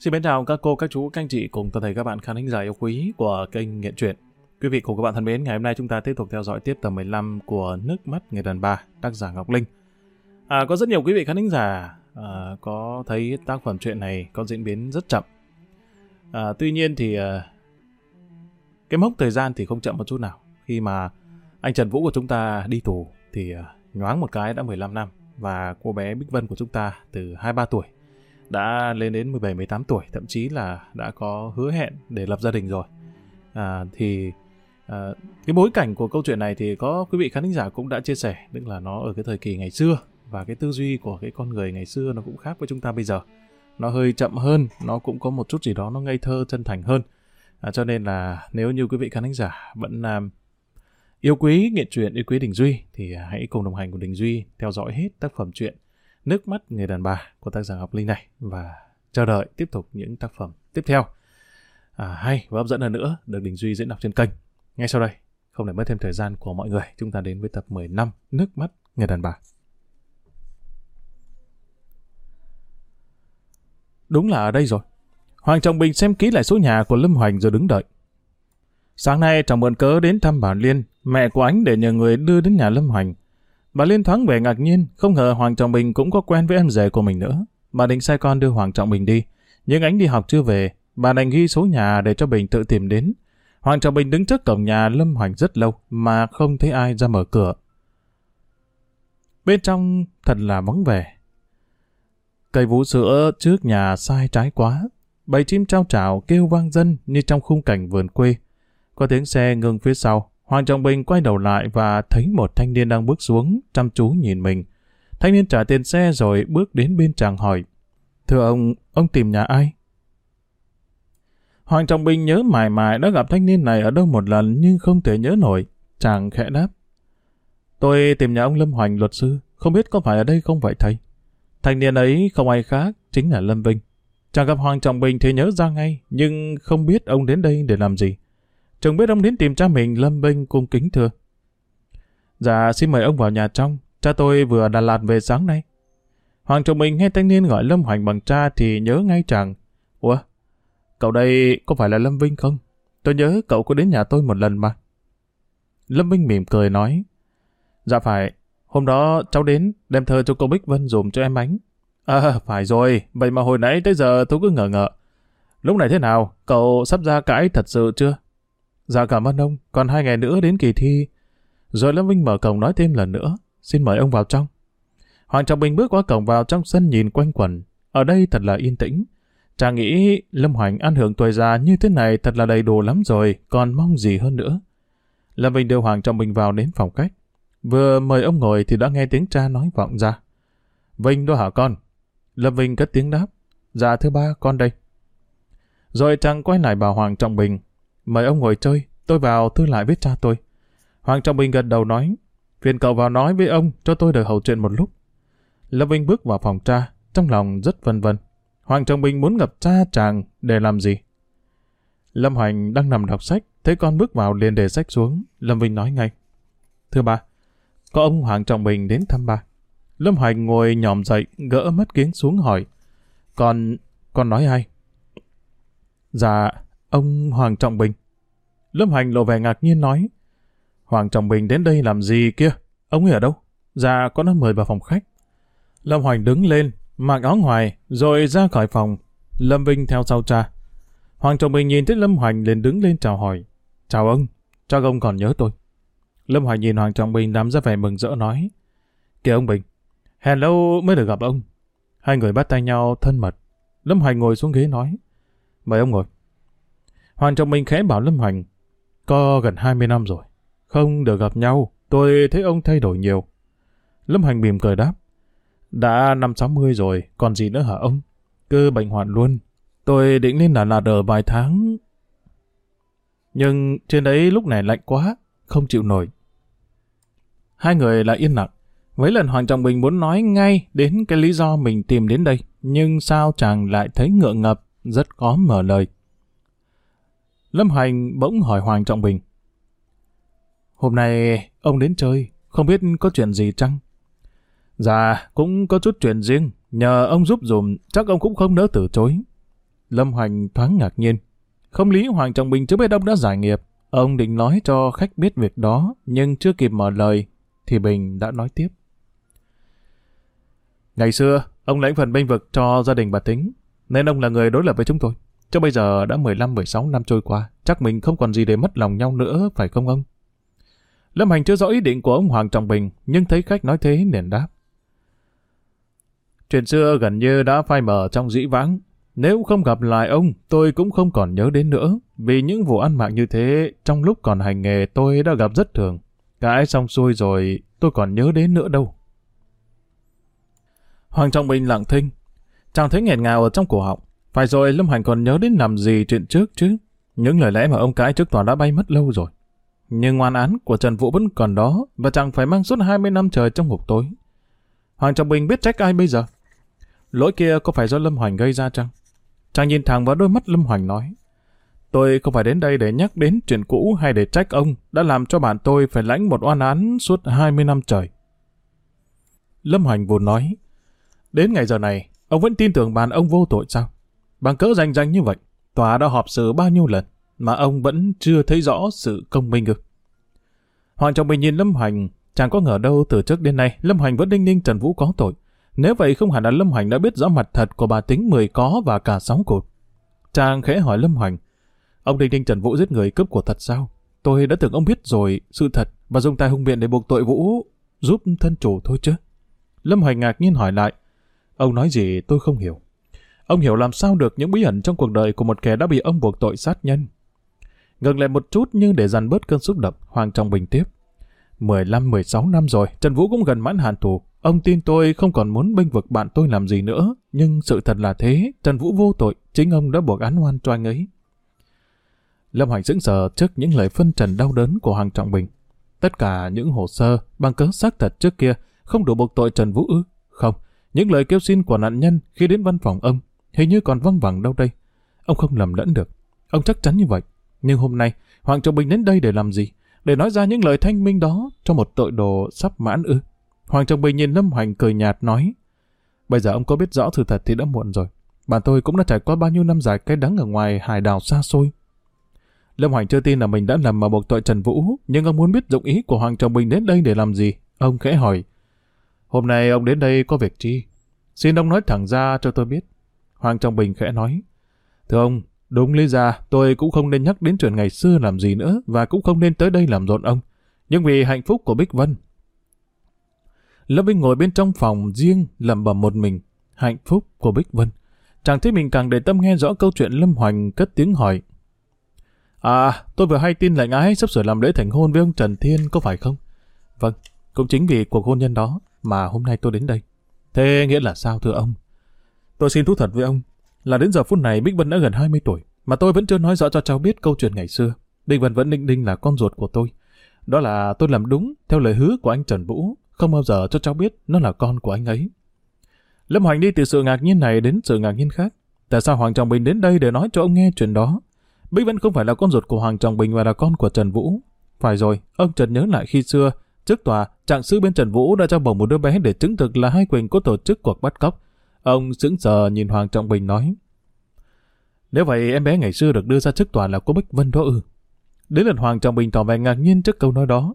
Xin mến chào các cô, các chú, các anh chị cùng toàn thể các bạn khán thính giả yêu quý của kênh Nghiện Truyện. Quý vị cùng các bạn thân mến, ngày hôm nay chúng ta tiếp tục theo dõi tiếp tập 15 của Nước mắt người đàn bà, tác giả Ngọc Linh. À, có rất nhiều quý vị khán thính giả à, có thấy tác phẩm truyện này có diễn biến rất chậm. À, tuy nhiên thì à, cái mốc thời gian thì không chậm một chút nào. Khi mà anh Trần Vũ của chúng ta đi tù thì à, nhoáng một cái đã 15 năm và cô bé Bích Vân của chúng ta từ 23 tuổi đã lên đến 17-18 tuổi, thậm chí là đã có hứa hẹn để lập gia đình rồi. À, thì à, cái bối cảnh của câu chuyện này thì có quý vị khán thính giả cũng đã chia sẻ, tức là nó ở cái thời kỳ ngày xưa và cái tư duy của cái con người ngày xưa nó cũng khác với chúng ta bây giờ. Nó hơi chậm hơn, nó cũng có một chút gì đó nó ngây thơ, chân thành hơn. À, cho nên là nếu như quý vị khán thính giả vẫn à, yêu quý nghiện truyện, yêu quý Đình Duy thì hãy cùng đồng hành cùng Đình Duy theo dõi hết tác phẩm truyện Nước mắt người đàn bà của tác giả Ngọc Linh này và chờ đợi tiếp tục những tác phẩm tiếp theo à, hay và hấp dẫn hơn nữa được Đình Duy diễn đọc trên kênh. Ngay sau đây, không để mất thêm thời gian của mọi người, chúng ta đến với tập 15 Nước mắt người đàn bà. Đúng là ở đây rồi. Hoàng Trọng Bình xem kỹ lại số nhà của Lâm Hoành rồi đứng đợi. Sáng nay chồng mượn cớ đến thăm bà Liên, mẹ của anh để nhờ người đưa đến nhà Lâm Hoành. Bà Liên thoáng vẻ ngạc nhiên, không ngờ Hoàng Trọng Bình cũng có quen với em rể của mình nữa. Bà định sai con đưa Hoàng Trọng Bình đi, nhưng anh đi học chưa về, bà đành ghi số nhà để cho Bình tự tìm đến. Hoàng Trọng Bình đứng trước cổng nhà Lâm Hoành rất lâu mà không thấy ai ra mở cửa. Bên trong thật là vắng vẻ. Cây vũ sữa trước nhà sai trái quá. Bầy chim trao trào kêu vang dân như trong khung cảnh vườn quê. Có tiếng xe ngừng phía sau. Hoàng Trọng Bình quay đầu lại và thấy một thanh niên đang bước xuống, chăm chú nhìn mình. Thanh niên trả tiền xe rồi bước đến bên chàng hỏi. Thưa ông, ông tìm nhà ai? Hoàng Trọng Bình nhớ mãi mãi đã gặp thanh niên này ở đâu một lần nhưng không thể nhớ nổi. Chàng khẽ đáp. Tôi tìm nhà ông Lâm Hoành luật sư, không biết có phải ở đây không vậy thầy? Thanh niên ấy không ai khác, chính là Lâm Vinh. Chàng gặp Hoàng Trọng Bình thì nhớ ra ngay, nhưng không biết ông đến đây để làm gì. Chồng biết ông đến tìm cha mình, Lâm Vinh cung kính thưa. Dạ, xin mời ông vào nhà trong, cha tôi vừa Đà Lạt về sáng nay. Hoàng Trọng mình nghe thanh niên gọi Lâm Hoành bằng cha thì nhớ ngay chàng. Ủa, cậu đây có phải là Lâm Vinh không? Tôi nhớ cậu có đến nhà tôi một lần mà. Lâm Vinh mỉm cười nói. Dạ phải, hôm đó cháu đến đem thơ cho cô Bích Vân dùm cho em bánh. À, phải rồi, vậy mà hồi nãy tới giờ tôi cứ ngờ ngợ. Lúc này thế nào, cậu sắp ra cãi thật sự chưa? Dạ cảm ơn ông, còn hai ngày nữa đến kỳ thi. Rồi Lâm Vinh mở cổng nói thêm lần nữa, xin mời ông vào trong. Hoàng Trọng Bình bước qua cổng vào trong sân nhìn quanh quẩn. Ở đây thật là yên tĩnh. Chàng nghĩ Lâm Hoành ăn hưởng tuổi già như thế này thật là đầy đủ lắm rồi, còn mong gì hơn nữa. Lâm Vinh đưa Hoàng Trọng Bình vào đến phòng khách. Vừa mời ông ngồi thì đã nghe tiếng cha nói vọng ra. Vinh đó hả con? Lâm Vinh cất tiếng đáp. Dạ thưa ba, con đây. Rồi chàng quay lại bảo Hoàng Trọng Bình. Mời ông ngồi chơi, tôi vào thư lại với cha tôi. Hoàng Trọng Bình gật đầu nói. Phiền cậu vào nói với ông cho tôi được hầu chuyện một lúc. Lâm Vinh bước vào phòng cha, trong lòng rất vân vân. Hoàng Trọng Bình muốn gặp cha chàng để làm gì? Lâm Hoành đang nằm đọc sách, thấy con bước vào liền để sách xuống. Lâm Vinh nói ngay. Thưa ba, có ông Hoàng Trọng Bình đến thăm ba. Lâm Hoành ngồi nhòm dậy, gỡ mắt kiếng xuống hỏi. Con, con nói ai? Dạ, ông Hoàng Trọng Bình. Lâm Hành lộ vẻ ngạc nhiên nói. Hoàng Trọng Bình đến đây làm gì kia? Ông ấy ở đâu? Dạ, con đã mời vào phòng khách. Lâm Hoành đứng lên, mặc áo ngoài, rồi ra khỏi phòng. Lâm Vinh theo sau cha. Hoàng Trọng Bình nhìn thấy Lâm Hoành liền đứng lên chào hỏi. Chào ông, chắc ông còn nhớ tôi. Lâm Hoành nhìn Hoàng Trọng Bình đám ra vẻ mừng rỡ nói. Kìa ông Bình, hẹn lâu mới được gặp ông. Hai người bắt tay nhau thân mật. Lâm Hoành ngồi xuống ghế nói. Mời ông ngồi. Hoàng Trọng Bình khẽ bảo Lâm Hoành. Có gần 20 năm rồi. Không được gặp nhau, tôi thấy ông thay đổi nhiều. Lâm hành mỉm cười đáp. Đã năm 60 rồi, còn gì nữa hả ông? Cứ bệnh hoạn luôn. Tôi định lên Đà Lạt ở vài tháng. Nhưng trên đấy lúc này lạnh quá, không chịu nổi. Hai người lại yên lặng. Mấy lần Hoàng Trọng Bình muốn nói ngay đến cái lý do mình tìm đến đây, nhưng sao chàng lại thấy ngượng ngập, rất khó mở lời. Lâm Hành bỗng hỏi Hoàng Trọng Bình. Hôm nay ông đến chơi, không biết có chuyện gì chăng? Dạ, cũng có chút chuyện riêng, nhờ ông giúp dùm, chắc ông cũng không nỡ từ chối. Lâm Hoành thoáng ngạc nhiên. Không lý Hoàng Trọng Bình chưa biết ông đã giải nghiệp. Ông định nói cho khách biết việc đó, nhưng chưa kịp mở lời, thì Bình đã nói tiếp. Ngày xưa, ông lãnh phần bênh vực cho gia đình bà Tính, nên ông là người đối lập với chúng tôi. Cho bây giờ đã 15-16 năm trôi qua, chắc mình không còn gì để mất lòng nhau nữa, phải không ông? Lâm Hành chưa rõ ý định của ông Hoàng Trọng Bình, nhưng thấy khách nói thế liền đáp. Chuyện xưa gần như đã phai mờ trong dĩ vãng. Nếu không gặp lại ông, tôi cũng không còn nhớ đến nữa. Vì những vụ ăn mạng như thế, trong lúc còn hành nghề tôi đã gặp rất thường. Cãi xong xuôi rồi, tôi còn nhớ đến nữa đâu. Hoàng Trọng Bình lặng thinh. Chàng thấy nghẹn ngào ở trong cổ họng. Phải rồi Lâm Hành còn nhớ đến làm gì chuyện trước chứ. Những lời lẽ mà ông cãi trước tòa đã bay mất lâu rồi. Nhưng ngoan án của Trần Vũ vẫn còn đó và chàng phải mang suốt 20 năm trời trong ngục tối. Hoàng Trọng Bình biết trách ai bây giờ? Lỗi kia có phải do Lâm Hoành gây ra chăng? Chàng nhìn thẳng vào đôi mắt Lâm Hoành nói. Tôi không phải đến đây để nhắc đến chuyện cũ hay để trách ông đã làm cho bạn tôi phải lãnh một oan án suốt 20 năm trời. Lâm Hoành vụt nói. Đến ngày giờ này, ông vẫn tin tưởng bạn ông vô tội sao? Bằng cỡ danh danh như vậy, tòa đã họp xử bao nhiêu lần mà ông vẫn chưa thấy rõ sự công minh ư. Hoàng Trọng Bình nhìn Lâm Hoành, chẳng có ngờ đâu từ trước đến nay Lâm Hoành vẫn đinh ninh Trần Vũ có tội. Nếu vậy không hẳn là Lâm Hoành đã biết rõ mặt thật của bà tính mười có và cả sáu cột. Chàng khẽ hỏi Lâm Hoành, ông Đinh ninh Trần Vũ giết người cướp của thật sao? Tôi đã tưởng ông biết rồi sự thật và dùng tay hung biện để buộc tội Vũ giúp thân chủ thôi chứ. Lâm Hoành ngạc nhiên hỏi lại, ông nói gì tôi không hiểu. Ông hiểu làm sao được những bí ẩn trong cuộc đời của một kẻ đã bị ông buộc tội sát nhân. Ngừng lại một chút nhưng để dằn bớt cơn xúc động, Hoàng Trọng Bình tiếp. 15-16 năm rồi, Trần Vũ cũng gần mãn hạn tù. Ông tin tôi không còn muốn bênh vực bạn tôi làm gì nữa, nhưng sự thật là thế, Trần Vũ vô tội, chính ông đã buộc án oan cho anh ấy. Lâm Hoành sững sờ trước những lời phân trần đau đớn của Hoàng Trọng Bình. Tất cả những hồ sơ, bằng cớ xác thật trước kia, không đủ buộc tội Trần Vũ ư? Không, những lời kêu xin của nạn nhân khi đến văn phòng ông, hình như còn văng vẳng đâu đây. Ông không lầm lẫn được. Ông chắc chắn như vậy. Nhưng hôm nay, Hoàng Trọng Bình đến đây để làm gì? Để nói ra những lời thanh minh đó cho một tội đồ sắp mãn ư? Hoàng Trọng Bình nhìn Lâm Hoành cười nhạt nói Bây giờ ông có biết rõ sự thật thì đã muộn rồi. Bạn tôi cũng đã trải qua bao nhiêu năm dài cái đắng ở ngoài hải đảo xa xôi. Lâm Hoành chưa tin là mình đã lầm mà buộc tội Trần Vũ, nhưng ông muốn biết dụng ý của Hoàng Trọng Bình đến đây để làm gì. Ông khẽ hỏi, hôm nay ông đến đây có việc chi? Xin ông nói thẳng ra cho tôi biết. Hoàng Trọng Bình khẽ nói, thưa ông, đúng lý ra tôi cũng không nên nhắc đến chuyện ngày xưa làm gì nữa và cũng không nên tới đây làm rộn ông. Nhưng vì hạnh phúc của Bích Vân, Lâm Vinh ngồi bên trong phòng riêng lẩm bẩm một mình. Hạnh phúc của Bích Vân. Chàng thấy mình càng để tâm nghe rõ câu chuyện Lâm Hoành cất tiếng hỏi. À, tôi vừa hay tin lệnh ái sắp sửa làm lễ thành hôn với ông Trần Thiên có phải không? Vâng, cũng chính vì cuộc hôn nhân đó mà hôm nay tôi đến đây. Thế nghĩa là sao thưa ông? Tôi xin thú thật với ông là đến giờ phút này Bích Vân đã gần 20 tuổi mà tôi vẫn chưa nói rõ cho cháu biết câu chuyện ngày xưa. Bích Vân vẫn định đinh là con ruột của tôi. Đó là tôi làm đúng theo lời hứa của anh Trần Vũ không bao giờ cho cháu biết nó là con của anh ấy. Lâm Hoành đi từ sự ngạc nhiên này đến sự ngạc nhiên khác. Tại sao Hoàng Trọng Bình đến đây để nói cho ông nghe chuyện đó? Bích Vân không phải là con ruột của Hoàng Trọng Bình mà là con của Trần Vũ. Phải rồi, ông Trần nhớ lại khi xưa, trước tòa, trạng sư bên Trần Vũ đã cho bổng một đứa bé để chứng thực là hai Quỳnh có tổ chức cuộc bắt cóc. Ông sững sờ nhìn Hoàng Trọng Bình nói. Nếu vậy em bé ngày xưa được đưa ra trước tòa là cô Bích Vân đó ư. Đến lần Hoàng Trọng Bình tỏ vẻ ngạc nhiên trước câu nói đó.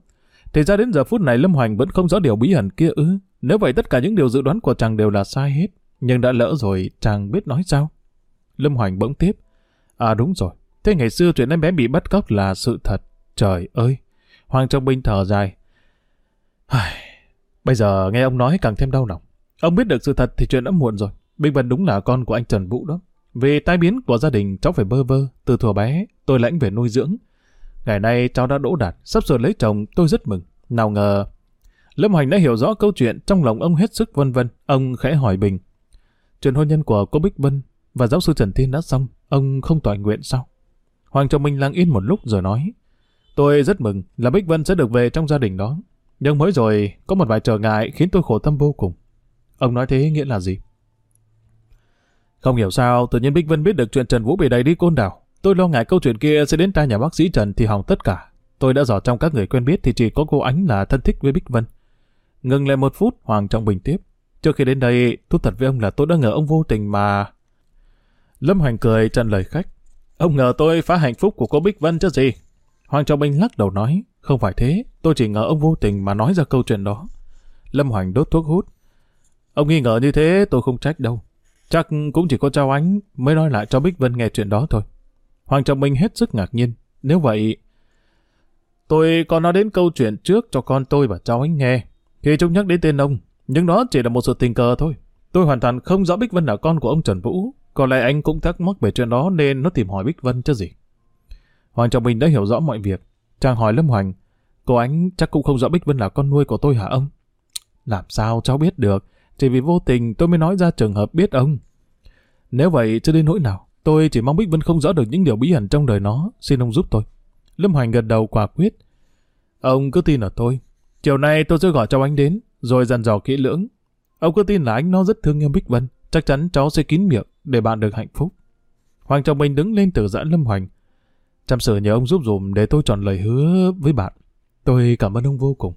Thì ra đến giờ phút này Lâm Hoành vẫn không rõ điều bí ẩn kia ư. Nếu vậy tất cả những điều dự đoán của chàng đều là sai hết. Nhưng đã lỡ rồi, chàng biết nói sao? Lâm Hoành bỗng tiếp. À đúng rồi. Thế ngày xưa chuyện em bé bị bắt cóc là sự thật. Trời ơi! Hoàng Trọng Bình thở dài. Bây giờ nghe ông nói càng thêm đau lòng. Ông biết được sự thật thì chuyện đã muộn rồi. Bình Vân đúng là con của anh Trần Vũ đó. Vì tai biến của gia đình cháu phải bơ vơ. Từ thuở bé tôi lãnh về nuôi dưỡng. Ngày nay cháu đã đỗ đạt, sắp sửa lấy chồng, tôi rất mừng. Nào ngờ... Lâm Hoành đã hiểu rõ câu chuyện, trong lòng ông hết sức vân vân. Ông khẽ hỏi Bình. Chuyện hôn nhân của cô Bích Vân và giáo sư Trần Thiên đã xong, ông không tỏi nguyện sao? Hoàng Trọng Minh lặng yên một lúc rồi nói. Tôi rất mừng là Bích Vân sẽ được về trong gia đình đó. Nhưng mới rồi, có một vài trở ngại khiến tôi khổ tâm vô cùng. Ông nói thế nghĩa là gì? Không hiểu sao, tự nhiên Bích Vân biết được chuyện Trần Vũ bị đầy đi côn đảo. Tôi lo ngại câu chuyện kia sẽ đến tai nhà bác sĩ Trần thì hỏng tất cả. Tôi đã dò trong các người quen biết thì chỉ có cô Ánh là thân thích với Bích Vân. Ngừng lại một phút, Hoàng Trọng Bình tiếp. Trước khi đến đây, thú thật với ông là tôi đã ngờ ông vô tình mà... Lâm Hoành cười trần lời khách. Ông ngờ tôi phá hạnh phúc của cô Bích Vân chứ gì? Hoàng Trọng bình lắc đầu nói, không phải thế, tôi chỉ ngờ ông vô tình mà nói ra câu chuyện đó. Lâm Hoành đốt thuốc hút. Ông nghi ngờ như thế tôi không trách đâu. Chắc cũng chỉ có Trao Ánh mới nói lại cho Bích Vân nghe chuyện đó thôi. Hoàng Trọng Minh hết sức ngạc nhiên. Nếu vậy, tôi còn nói đến câu chuyện trước cho con tôi và Trao Ánh nghe. Khi chúng nhắc đến tên ông, nhưng đó chỉ là một sự tình cờ thôi. Tôi hoàn toàn không rõ Bích Vân là con của ông Trần Vũ. Có lẽ anh cũng thắc mắc về chuyện đó nên nó tìm hỏi Bích Vân chứ gì. Hoàng Trọng Minh đã hiểu rõ mọi việc. Chàng hỏi Lâm Hoành, cô ánh chắc cũng không rõ Bích Vân là con nuôi của tôi hả ông? Làm sao cháu biết được? Chỉ vì vô tình tôi mới nói ra trường hợp biết ông. Nếu vậy chưa đến nỗi nào, tôi chỉ mong Bích Vân không rõ được những điều bí ẩn trong đời nó, xin ông giúp tôi. Lâm Hoành gật đầu quả quyết. Ông cứ tin ở tôi. Chiều nay tôi sẽ gọi cháu anh đến, rồi dần dò kỹ lưỡng. Ông cứ tin là anh nó rất thương em Bích Vân, chắc chắn cháu sẽ kín miệng để bạn được hạnh phúc. Hoàng Trọng Bình đứng lên từ giãn Lâm Hoành. Chăm sự nhờ ông giúp dùm để tôi chọn lời hứa với bạn. Tôi cảm ơn ông vô cùng.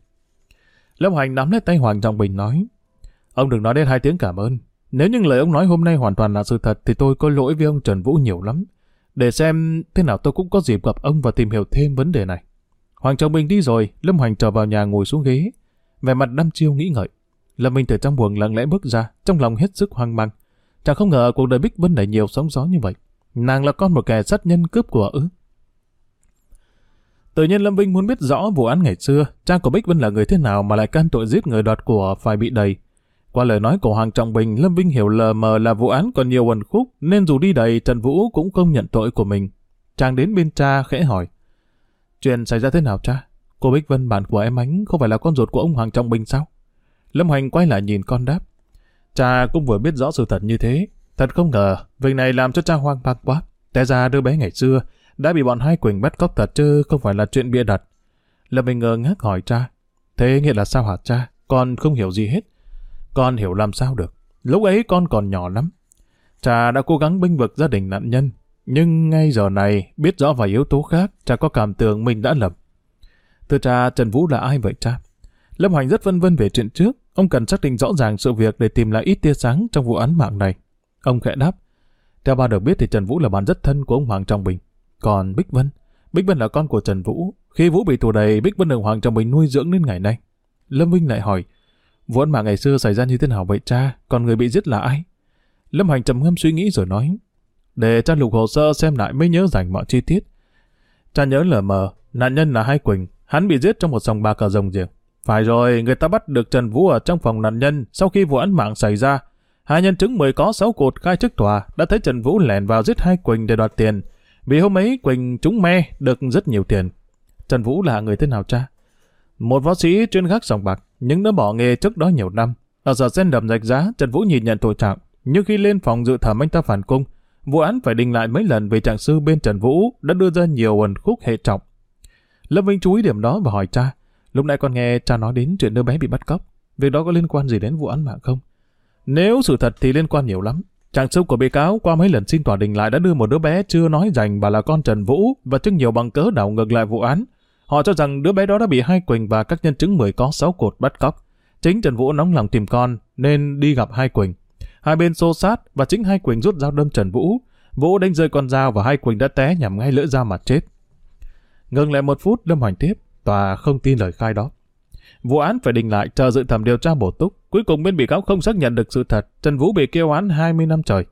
Lâm Hoành nắm lấy tay Hoàng Trọng Bình nói. Ông đừng nói đến hai tiếng cảm ơn. Nếu những lời ông nói hôm nay hoàn toàn là sự thật thì tôi có lỗi với ông Trần Vũ nhiều lắm. Để xem thế nào tôi cũng có dịp gặp ông và tìm hiểu thêm vấn đề này. Hoàng Trọng Bình đi rồi, Lâm Hoành trở vào nhà ngồi xuống ghế. Vẻ mặt đăm chiêu nghĩ ngợi. Lâm Minh từ trong buồng lặng lẽ bước ra, trong lòng hết sức hoang mang. Chẳng không ngờ cuộc đời Bích Vân lại nhiều sóng gió như vậy. Nàng là con một kẻ sát nhân cướp của ư. Tự nhiên Lâm Vinh muốn biết rõ vụ án ngày xưa, cha của Bích Vân là người thế nào mà lại can tội giết người đoạt của phải bị đầy. Qua lời nói của Hoàng Trọng Bình, Lâm Vinh hiểu lờ mờ là vụ án còn nhiều ẩn khúc, nên dù đi đầy, Trần Vũ cũng không nhận tội của mình. Chàng đến bên cha khẽ hỏi. Chuyện xảy ra thế nào cha? Cô Bích Vân bạn của em ánh không phải là con ruột của ông Hoàng Trọng Bình sao? Lâm Hoành quay lại nhìn con đáp. Cha cũng vừa biết rõ sự thật như thế. Thật không ngờ, việc này làm cho cha hoang mang quá. Té ra đứa bé ngày xưa đã bị bọn hai Quỳnh bắt cóc thật chứ không phải là chuyện bịa đặt. Lâm Bình ngờ ngác hỏi cha. Thế nghĩa là sao hả cha? Con không hiểu gì hết. Con hiểu làm sao được. Lúc ấy con còn nhỏ lắm. Cha đã cố gắng binh vực gia đình nạn nhân. Nhưng ngay giờ này, biết rõ vài yếu tố khác, cha có cảm tưởng mình đã lầm. Thưa cha, Trần Vũ là ai vậy cha? Lâm Hoành rất vân vân về chuyện trước. Ông cần xác định rõ ràng sự việc để tìm lại ít tia sáng trong vụ án mạng này. Ông khẽ đáp. Theo ba được biết thì Trần Vũ là bạn rất thân của ông Hoàng Trọng Bình. Còn Bích Vân? Bích Vân là con của Trần Vũ. Khi Vũ bị tù đầy, Bích Vân được Hoàng Trọng Bình nuôi dưỡng đến ngày nay. Lâm Vinh lại hỏi. Vụ án mạng ngày xưa xảy ra như thế nào vậy cha? Còn người bị giết là ai? Lâm Hành trầm ngâm suy nghĩ rồi nói. Để cha lục hồ sơ xem lại mới nhớ rành mọi chi tiết. Cha nhớ lờ mờ, nạn nhân là Hai Quỳnh. Hắn bị giết trong một sòng bạc ở rồng giềng. Phải rồi, người ta bắt được Trần Vũ ở trong phòng nạn nhân sau khi vụ án mạng xảy ra. Hai nhân chứng mới có sáu cột khai trước tòa đã thấy Trần Vũ lẻn vào giết hai Quỳnh để đoạt tiền. Vì hôm ấy Quỳnh trúng me được rất nhiều tiền. Trần Vũ là người thế nào cha? Một võ sĩ chuyên gác sòng bạc, nhưng đã bỏ nghề trước đó nhiều năm. Ở giờ sen đầm rạch giá, Trần Vũ nhìn nhận tội trạng. Nhưng khi lên phòng dự thẩm anh ta phản cung, vụ án phải đình lại mấy lần vì trạng sư bên Trần Vũ đã đưa ra nhiều ẩn khúc hệ trọng. Lâm Vinh chú ý điểm đó và hỏi cha, Lúc nãy con nghe cha nói đến chuyện đứa bé bị bắt cóc. Việc đó có liên quan gì đến vụ án mạng không? Nếu sự thật thì liên quan nhiều lắm. trạng sư của bị cáo qua mấy lần xin tòa đình lại đã đưa một đứa bé chưa nói rành bà là con Trần Vũ và trước nhiều bằng cớ đảo ngược lại vụ án. Họ cho rằng đứa bé đó đã bị hai Quỳnh và các nhân chứng mười có sáu cột bắt cóc. Chính Trần Vũ nóng lòng tìm con nên đi gặp hai Quỳnh. Hai bên xô sát và chính hai Quỳnh rút dao đâm Trần Vũ. Vũ đánh rơi con dao và hai Quỳnh đã té nhằm ngay lưỡi dao mà chết. Ngừng lại một phút, Lâm Hoành tiếp. Tòa không tin lời khai đó. Vụ án phải đình lại chờ dự thẩm điều tra bổ túc. Cuối cùng bên bị cáo không xác nhận được sự thật. Trần Vũ bị kêu án 20 năm trời.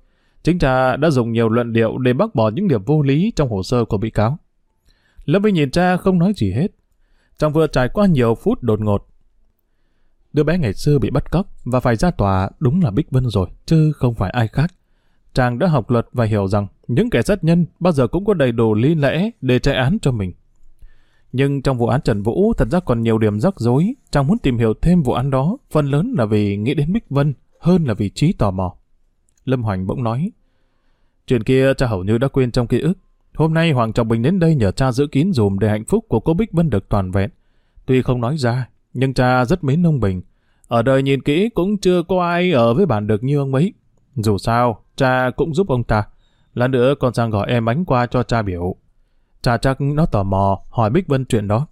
Chính cha đã dùng nhiều luận điệu để bác bỏ những điểm vô lý trong hồ sơ của bị cáo. Lâm Vinh nhìn cha không nói gì hết. Chàng vừa trải qua nhiều phút đột ngột. Đứa bé ngày xưa bị bắt cóc và phải ra tòa đúng là Bích Vân rồi, chứ không phải ai khác. Chàng đã học luật và hiểu rằng những kẻ sát nhân bao giờ cũng có đầy đủ lý lẽ để chạy án cho mình. Nhưng trong vụ án Trần Vũ thật ra còn nhiều điểm rắc rối, chàng muốn tìm hiểu thêm vụ án đó, phần lớn là vì nghĩ đến Bích Vân hơn là vì trí tò mò. Lâm Hoành bỗng nói, chuyện kia cha hầu như đã quên trong ký ức. Hôm nay Hoàng Trọng Bình đến đây nhờ cha giữ kín dùm để hạnh phúc của cô Bích Vân được toàn vẹn. Tuy không nói ra, nhưng cha rất mến ông Bình. Ở đời nhìn kỹ cũng chưa có ai ở với bạn được như ông ấy. Dù sao, cha cũng giúp ông ta. Lần nữa con sang gọi em ánh qua cho cha biểu. Cha chắc nó tò mò, hỏi Bích Vân chuyện đó.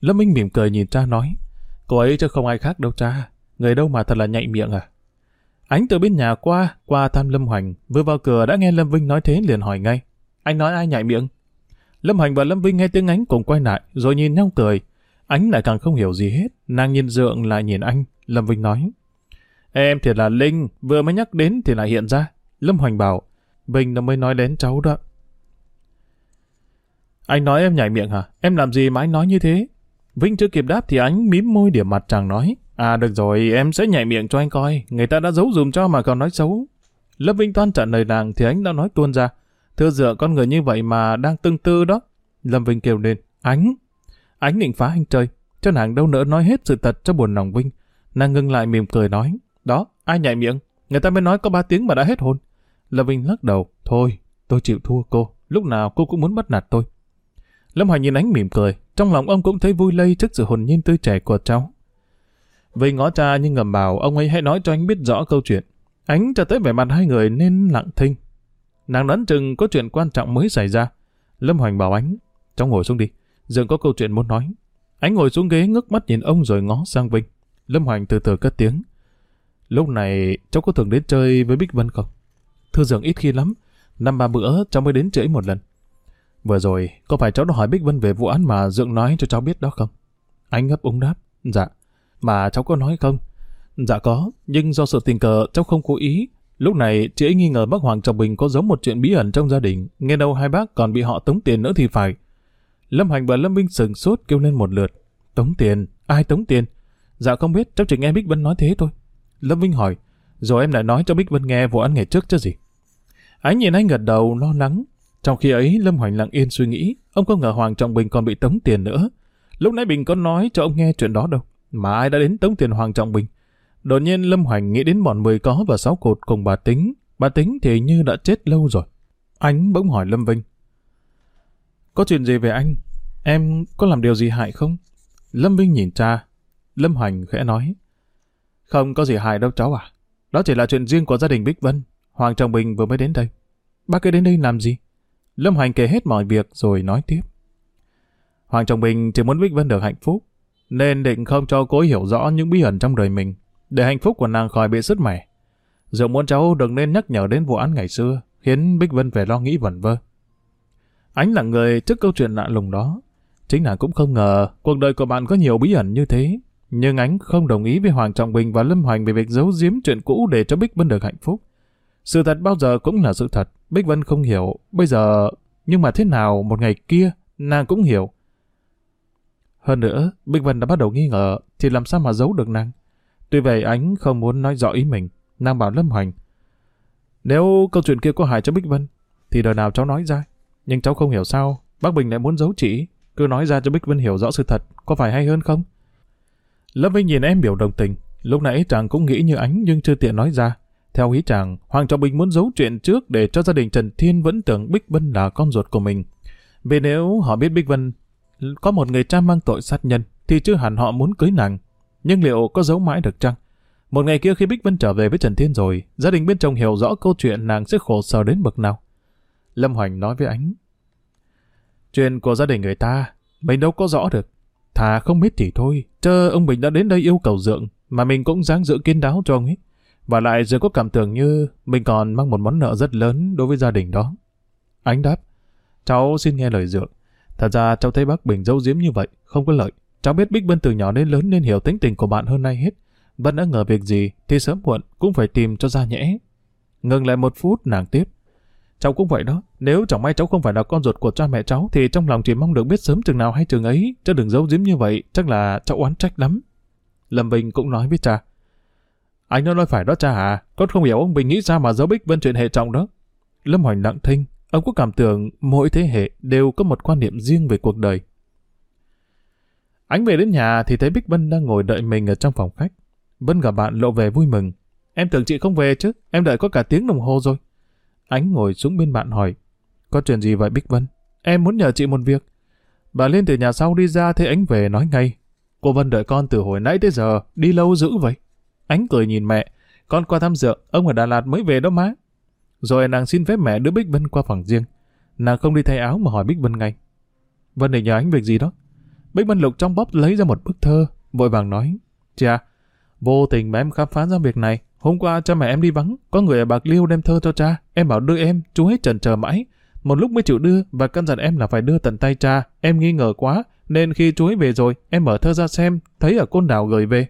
Lâm Minh mỉm cười nhìn cha nói, cô ấy chứ không ai khác đâu cha, người đâu mà thật là nhạy miệng à. Ánh từ bên nhà qua, qua thăm Lâm Hoành, vừa vào cửa đã nghe Lâm Vinh nói thế liền hỏi ngay. Anh nói ai nhại miệng? Lâm Hành và Lâm Vinh nghe tiếng Ánh cùng quay lại, rồi nhìn nhau cười. Ánh lại càng không hiểu gì hết, nàng nhìn dượng lại nhìn anh. Lâm Vinh nói. Em thiệt là Linh, vừa mới nhắc đến thì lại hiện ra. Lâm Hoành bảo, Vinh nó mới nói đến cháu đó. Anh nói em nhảy miệng hả? Em làm gì mà anh nói như thế? Vinh chưa kịp đáp thì ánh mím môi điểm mặt chàng nói. À được rồi, em sẽ nhảy miệng cho anh coi. Người ta đã giấu dùm cho mà còn nói xấu. Lâm Vinh toan trả lời nàng thì anh đã nói tuôn ra. Thưa dựa con người như vậy mà đang tương tư đó. Lâm Vinh kêu lên. Ánh! Ánh định phá anh chơi. Cho nàng đâu nỡ nói hết sự thật cho buồn lòng Vinh. Nàng ngưng lại mỉm cười nói. Đó, ai nhại miệng? Người ta mới nói có ba tiếng mà đã hết hồn. Lâm Vinh lắc đầu. Thôi, tôi chịu thua cô. Lúc nào cô cũng muốn bắt nạt tôi. Lâm Hoài nhìn ánh mỉm cười. Trong lòng ông cũng thấy vui lây trước sự hồn nhiên tươi trẻ của cháu. Vinh ngó cha nhưng ngầm bảo ông ấy hãy nói cho anh biết rõ câu chuyện. Ánh cho tới vẻ mặt hai người nên lặng thinh. Nàng đoán chừng có chuyện quan trọng mới xảy ra. Lâm Hoành bảo ánh, cháu ngồi xuống đi, dường có câu chuyện muốn nói. Ánh ngồi xuống ghế ngước mắt nhìn ông rồi ngó sang Vinh. Lâm Hoành từ từ cất tiếng. Lúc này cháu có thường đến chơi với Bích Vân không? Thưa dường ít khi lắm, năm ba bữa cháu mới đến chơi một lần. Vừa rồi, có phải cháu đã hỏi Bích Vân về vụ án mà Dượng nói cho cháu biết đó không? Anh ngấp úng đáp. Dạ. Mà cháu có nói không? Dạ có, nhưng do sự tình cờ cháu không cố ý. Lúc này, chị ấy nghi ngờ bác Hoàng Trọng Bình có giống một chuyện bí ẩn trong gia đình. Nghe đâu hai bác còn bị họ tống tiền nữa thì phải. Lâm Hành và Lâm Minh sừng sốt kêu lên một lượt. Tống tiền? Ai tống tiền? Dạ không biết, cháu chỉ nghe Bích Vân nói thế thôi. Lâm Vinh hỏi, rồi em lại nói cho Bích Vân nghe vụ án ngày trước chứ gì. Ánh nhìn anh gật đầu lo lắng. Trong khi ấy, Lâm Hoành lặng yên suy nghĩ, ông không ngờ Hoàng Trọng Bình còn bị tống tiền nữa. Lúc nãy Bình có nói cho ông nghe chuyện đó đâu. Mà ai đã đến tống tiền Hoàng Trọng Bình? Đột nhiên Lâm Hoành nghĩ đến bọn mười có và sáu cột cùng bà Tính. Bà Tính thì như đã chết lâu rồi. Anh bỗng hỏi Lâm Vinh. Có chuyện gì về anh? Em có làm điều gì hại không? Lâm Vinh nhìn cha. Lâm Hoành khẽ nói. Không có gì hại đâu cháu à. Đó chỉ là chuyện riêng của gia đình Bích Vân. Hoàng Trọng Bình vừa mới đến đây. Bác ấy đến đây làm gì? Lâm Hoành kể hết mọi việc rồi nói tiếp. Hoàng Trọng Bình chỉ muốn Bích Vân được hạnh phúc nên định không cho cô hiểu rõ những bí ẩn trong đời mình, để hạnh phúc của nàng khỏi bị sứt mẻ. Dượng muốn cháu đừng nên nhắc nhở đến vụ án ngày xưa, khiến Bích Vân phải lo nghĩ vẩn vơ. Ánh là người trước câu chuyện lạ lùng đó. Chính nàng cũng không ngờ cuộc đời của bạn có nhiều bí ẩn như thế. Nhưng Ánh không đồng ý với Hoàng Trọng Bình và Lâm Hoành về việc giấu giếm chuyện cũ để cho Bích Vân được hạnh phúc. Sự thật bao giờ cũng là sự thật. Bích Vân không hiểu. Bây giờ... Nhưng mà thế nào một ngày kia, nàng cũng hiểu. Hơn nữa, Bích Vân đã bắt đầu nghi ngờ, thì làm sao mà giấu được nàng? Tuy vậy ánh không muốn nói rõ ý mình, nàng bảo Lâm Hoành. Nếu câu chuyện kia có hại cho Bích Vân, thì đời nào cháu nói ra. Nhưng cháu không hiểu sao, bác Bình lại muốn giấu chỉ, cứ nói ra cho Bích Vân hiểu rõ sự thật, có phải hay hơn không? Lâm Vinh nhìn em biểu đồng tình, lúc nãy chàng cũng nghĩ như ánh nhưng chưa tiện nói ra. Theo ý chàng, Hoàng Trọng Bình muốn giấu chuyện trước để cho gia đình Trần Thiên vẫn tưởng Bích Vân là con ruột của mình. Vì nếu họ biết Bích Vân có một người cha mang tội sát nhân, thì chưa hẳn họ muốn cưới nàng. Nhưng liệu có giấu mãi được chăng? Một ngày kia khi Bích Vân trở về với Trần Thiên rồi, gia đình bên chồng hiểu rõ câu chuyện nàng sẽ khổ sở đến bậc nào. Lâm Hoành nói với ánh. Chuyện của gia đình người ta, mình đâu có rõ được. Thà không biết thì thôi, chờ ông Bình đã đến đây yêu cầu dượng, mà mình cũng dáng giữ kiên đáo cho ông ấy. Và lại giờ có cảm tưởng như mình còn mang một món nợ rất lớn đối với gia đình đó. Ánh đáp, cháu xin nghe lời dượng. Thật ra cháu thấy bác Bình giấu giếm như vậy, không có lợi. Cháu biết Bích Vân từ nhỏ đến lớn nên hiểu tính tình của bạn hơn nay hết. Vân đã ngờ việc gì thì sớm muộn cũng phải tìm cho ra nhẽ. Ngừng lại một phút nàng tiếp. Cháu cũng vậy đó, nếu chẳng may cháu không phải là con ruột của cha mẹ cháu thì trong lòng chỉ mong được biết sớm chừng nào hay chừng ấy, chứ đừng giấu giếm như vậy, chắc là cháu oán trách lắm. Lâm Bình cũng nói với cha. Anh nói nói phải đó cha à, con không hiểu ông Bình nghĩ sao mà giấu Bích Vân chuyện hệ trọng đó. Lâm Hoành lặng thinh, Ông có cảm tưởng mỗi thế hệ đều có một quan niệm riêng về cuộc đời. Ánh về đến nhà thì thấy Bích Vân đang ngồi đợi mình ở trong phòng khách. Vân gặp bạn lộ về vui mừng. Em tưởng chị không về chứ, em đợi có cả tiếng đồng hồ rồi. Ánh ngồi xuống bên bạn hỏi, có chuyện gì vậy Bích Vân? Em muốn nhờ chị một việc. Bà lên từ nhà sau đi ra thấy ánh về nói ngay. Cô Vân đợi con từ hồi nãy tới giờ, đi lâu dữ vậy. Ánh cười nhìn mẹ, con qua thăm dượng, ông ở Đà Lạt mới về đó má. Rồi nàng xin phép mẹ đưa Bích Vân qua phòng riêng. Nàng không đi thay áo mà hỏi Bích Vân ngay. Vân để nhờ anh việc gì đó? Bích Vân lục trong bóp lấy ra một bức thơ, vội vàng nói. Chà, vô tình mà em khám phá ra việc này, Hôm qua cha mẹ em đi vắng, có người ở Bạc Liêu đem thơ cho cha, em bảo đưa em, chú hết trần chờ mãi. Một lúc mới chịu đưa và căn dặn em là phải đưa tận tay cha, em nghi ngờ quá, nên khi chú ấy về rồi, em mở thơ ra xem, thấy ở côn đảo gửi về.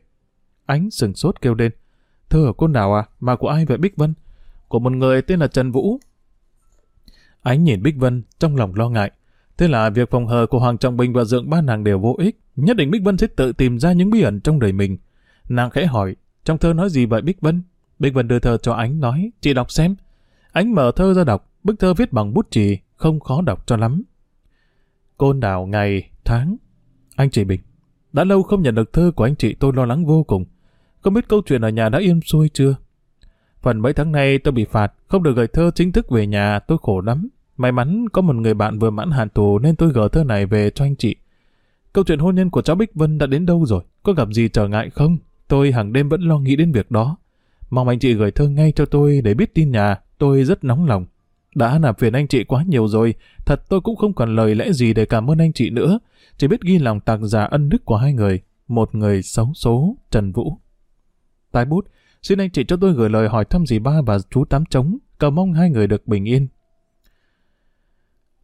Ánh sừng sốt kêu lên, thơ ở côn đảo à, mà của ai vậy Bích Vân? Của một người tên là Trần Vũ. Ánh nhìn Bích Vân, trong lòng lo ngại. Thế là việc phòng hờ của Hoàng Trọng Bình và Dượng ba nàng đều vô ích, nhất định Bích Vân sẽ tự tìm ra những bí ẩn trong đời mình. Nàng khẽ hỏi, trong thơ nói gì vậy Bích Vân? Bích Vân đưa thơ cho Ánh nói, chị đọc xem. Ánh mở thơ ra đọc, bức thơ viết bằng bút chì, không khó đọc cho lắm. Côn đảo ngày, tháng. Anh chị Bình, đã lâu không nhận được thơ của anh chị tôi lo lắng vô cùng. Không biết câu chuyện ở nhà đã yên xuôi chưa? Phần mấy tháng nay tôi bị phạt, không được gửi thơ chính thức về nhà, tôi khổ lắm. May mắn có một người bạn vừa mãn hạn tù nên tôi gửi thơ này về cho anh chị. Câu chuyện hôn nhân của cháu Bích Vân đã đến đâu rồi? Có gặp gì trở ngại không? Tôi hàng đêm vẫn lo nghĩ đến việc đó. Mong anh chị gửi thơ ngay cho tôi để biết tin nhà, tôi rất nóng lòng. Đã nạp phiền anh chị quá nhiều rồi, thật tôi cũng không còn lời lẽ gì để cảm ơn anh chị nữa. Chỉ biết ghi lòng tạc giả ân đức của hai người, một người xấu số, Trần Vũ. Tái bút, xin anh chị cho tôi gửi lời hỏi thăm dì ba và chú Tám Trống, cầu mong hai người được bình yên.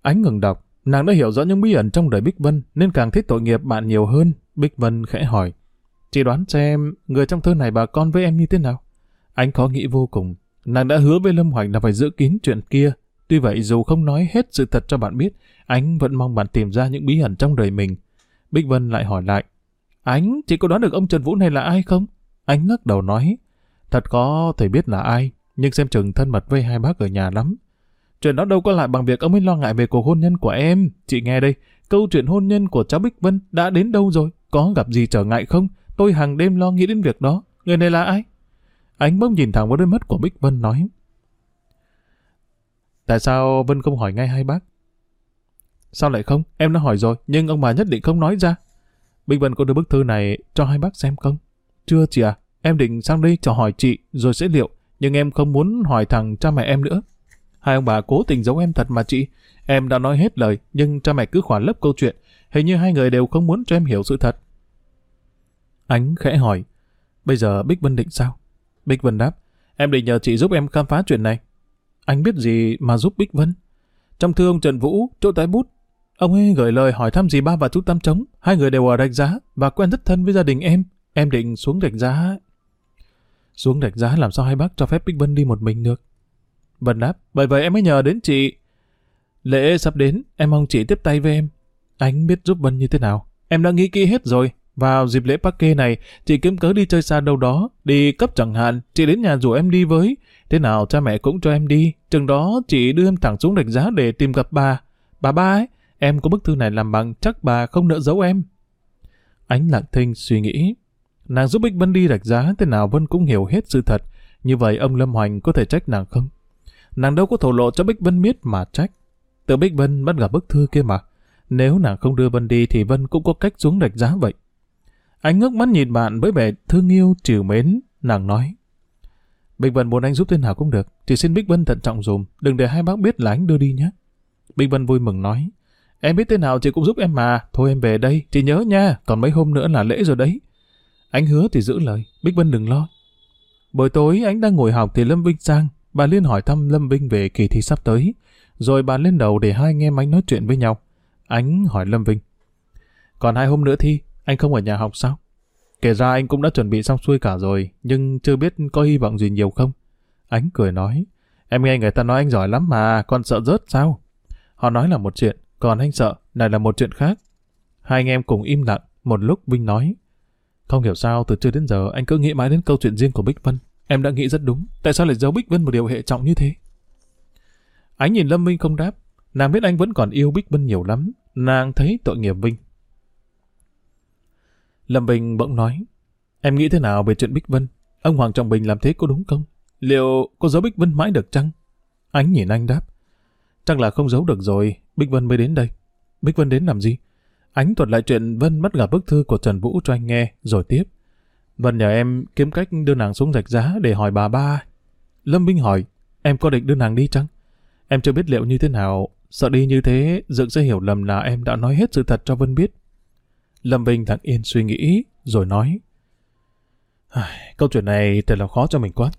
Ánh ngừng đọc, nàng đã hiểu rõ những bí ẩn trong đời Bích Vân nên càng thích tội nghiệp bạn nhiều hơn. Bích Vân khẽ hỏi, chị đoán xem người trong thơ này bà con với em như thế nào? Anh khó nghĩ vô cùng, nàng đã hứa với Lâm Hoành là phải giữ kín chuyện kia. Tuy vậy dù không nói hết sự thật cho bạn biết, anh vẫn mong bạn tìm ra những bí ẩn trong đời mình. Bích Vân lại hỏi lại, Ánh, chị có đoán được ông Trần Vũ này là ai không? Anh lắc đầu nói, thật có thể biết là ai, nhưng xem chừng thân mật với hai bác ở nhà lắm. Chuyện đó đâu có lại bằng việc ông ấy lo ngại về cuộc hôn nhân của em. Chị nghe đây, câu chuyện hôn nhân của cháu Bích Vân đã đến đâu rồi? Có gặp gì trở ngại không? Tôi hàng đêm lo nghĩ đến việc đó. Người này là ai? Ánh bỗng nhìn thẳng vào đôi mắt của Bích Vân nói. Tại sao Vân không hỏi ngay hai bác? Sao lại không? Em đã hỏi rồi, nhưng ông bà nhất định không nói ra. Bích Vân có đưa bức thư này cho hai bác xem không? Chưa chị à, em định sang đây cho hỏi chị rồi sẽ liệu, nhưng em không muốn hỏi thằng cha mẹ em nữa. Hai ông bà cố tình giấu em thật mà chị. Em đã nói hết lời, nhưng cha mẹ cứ khỏa lấp câu chuyện. Hình như hai người đều không muốn cho em hiểu sự thật. Ánh khẽ hỏi, bây giờ Bích Vân định sao? Bích Vân đáp, em định nhờ chị giúp em khám phá chuyện này. Anh biết gì mà giúp Bích Vân? Trong thư ông Trần Vũ, chỗ tái bút, ông ấy gửi lời hỏi thăm dì ba và chú Tam Trống. Hai người đều ở rạch giá và quen rất thân với gia đình em. Em định xuống rạch giá. Xuống rạch giá làm sao hai bác cho phép Bích Vân đi một mình được? Vân đáp, bởi vậy em mới nhờ đến chị. Lễ sắp đến, em mong chị tiếp tay với em. Anh biết giúp Vân như thế nào. Em đã nghĩ kỹ hết rồi. Vào dịp lễ Park này, chị kiếm cớ đi chơi xa đâu đó, đi cấp chẳng hạn, chị đến nhà rủ em đi với. Thế nào cha mẹ cũng cho em đi, chừng đó chị đưa em thẳng xuống đạch giá để tìm gặp bà. Bà ba ấy, em có bức thư này làm bằng chắc bà không nợ giấu em. Ánh lặng thinh suy nghĩ. Nàng giúp Bích Vân đi rạch giá, thế nào Vân cũng hiểu hết sự thật. Như vậy ông Lâm Hoành có thể trách nàng không? Nàng đâu có thổ lộ cho Bích Vân biết mà trách. Tự Bích Vân bắt gặp bức thư kia mà. Nếu nàng không đưa Vân đi thì Vân cũng có cách xuống đạch giá vậy. Anh ngước mắt nhìn bạn với vẻ thương yêu, trìu mến, nàng nói. Bích Vân muốn anh giúp thế nào cũng được, chỉ xin Bích Vân thận trọng dùm, đừng để hai bác biết là anh đưa đi nhé. Bích Vân vui mừng nói, em biết thế nào chị cũng giúp em mà, thôi em về đây, chị nhớ nha, còn mấy hôm nữa là lễ rồi đấy. Anh hứa thì giữ lời, Bích Vân đừng lo. Buổi tối anh đang ngồi học thì Lâm Vinh sang, bà Liên hỏi thăm Lâm Vinh về kỳ thi sắp tới, rồi bà lên đầu để hai nghe máy nói chuyện với nhau. Ánh hỏi Lâm Vinh, còn hai hôm nữa thi, anh không ở nhà học sao? Kể ra anh cũng đã chuẩn bị xong xuôi cả rồi, nhưng chưa biết có hy vọng gì nhiều không? Ánh cười nói, em nghe người ta nói anh giỏi lắm mà, còn sợ rớt sao? Họ nói là một chuyện, còn anh sợ, này là một chuyện khác. Hai anh em cùng im lặng, một lúc Vinh nói, không hiểu sao từ trưa đến giờ anh cứ nghĩ mãi đến câu chuyện riêng của Bích Vân. Em đã nghĩ rất đúng, tại sao lại giấu Bích Vân một điều hệ trọng như thế? Ánh nhìn Lâm Minh không đáp, nàng biết anh vẫn còn yêu Bích Vân nhiều lắm, nàng thấy tội nghiệp Vinh. Lâm Bình bỗng nói, em nghĩ thế nào về chuyện Bích Vân? Ông Hoàng Trọng Bình làm thế có đúng không? Liệu có giấu Bích Vân mãi được chăng? Ánh nhìn anh đáp, chắc là không giấu được rồi, Bích Vân mới đến đây. Bích Vân đến làm gì? Ánh thuật lại chuyện Vân mất gặp bức thư của Trần Vũ cho anh nghe, rồi tiếp. Vân nhờ em kiếm cách đưa nàng xuống rạch giá để hỏi bà ba. Lâm Vinh hỏi, em có định đưa nàng đi chăng? Em chưa biết liệu như thế nào, sợ đi như thế, Dượng sẽ hiểu lầm là em đã nói hết sự thật cho Vân biết. Lâm Vinh thẳng yên suy nghĩ, rồi nói. Câu chuyện này thật là khó cho mình quá.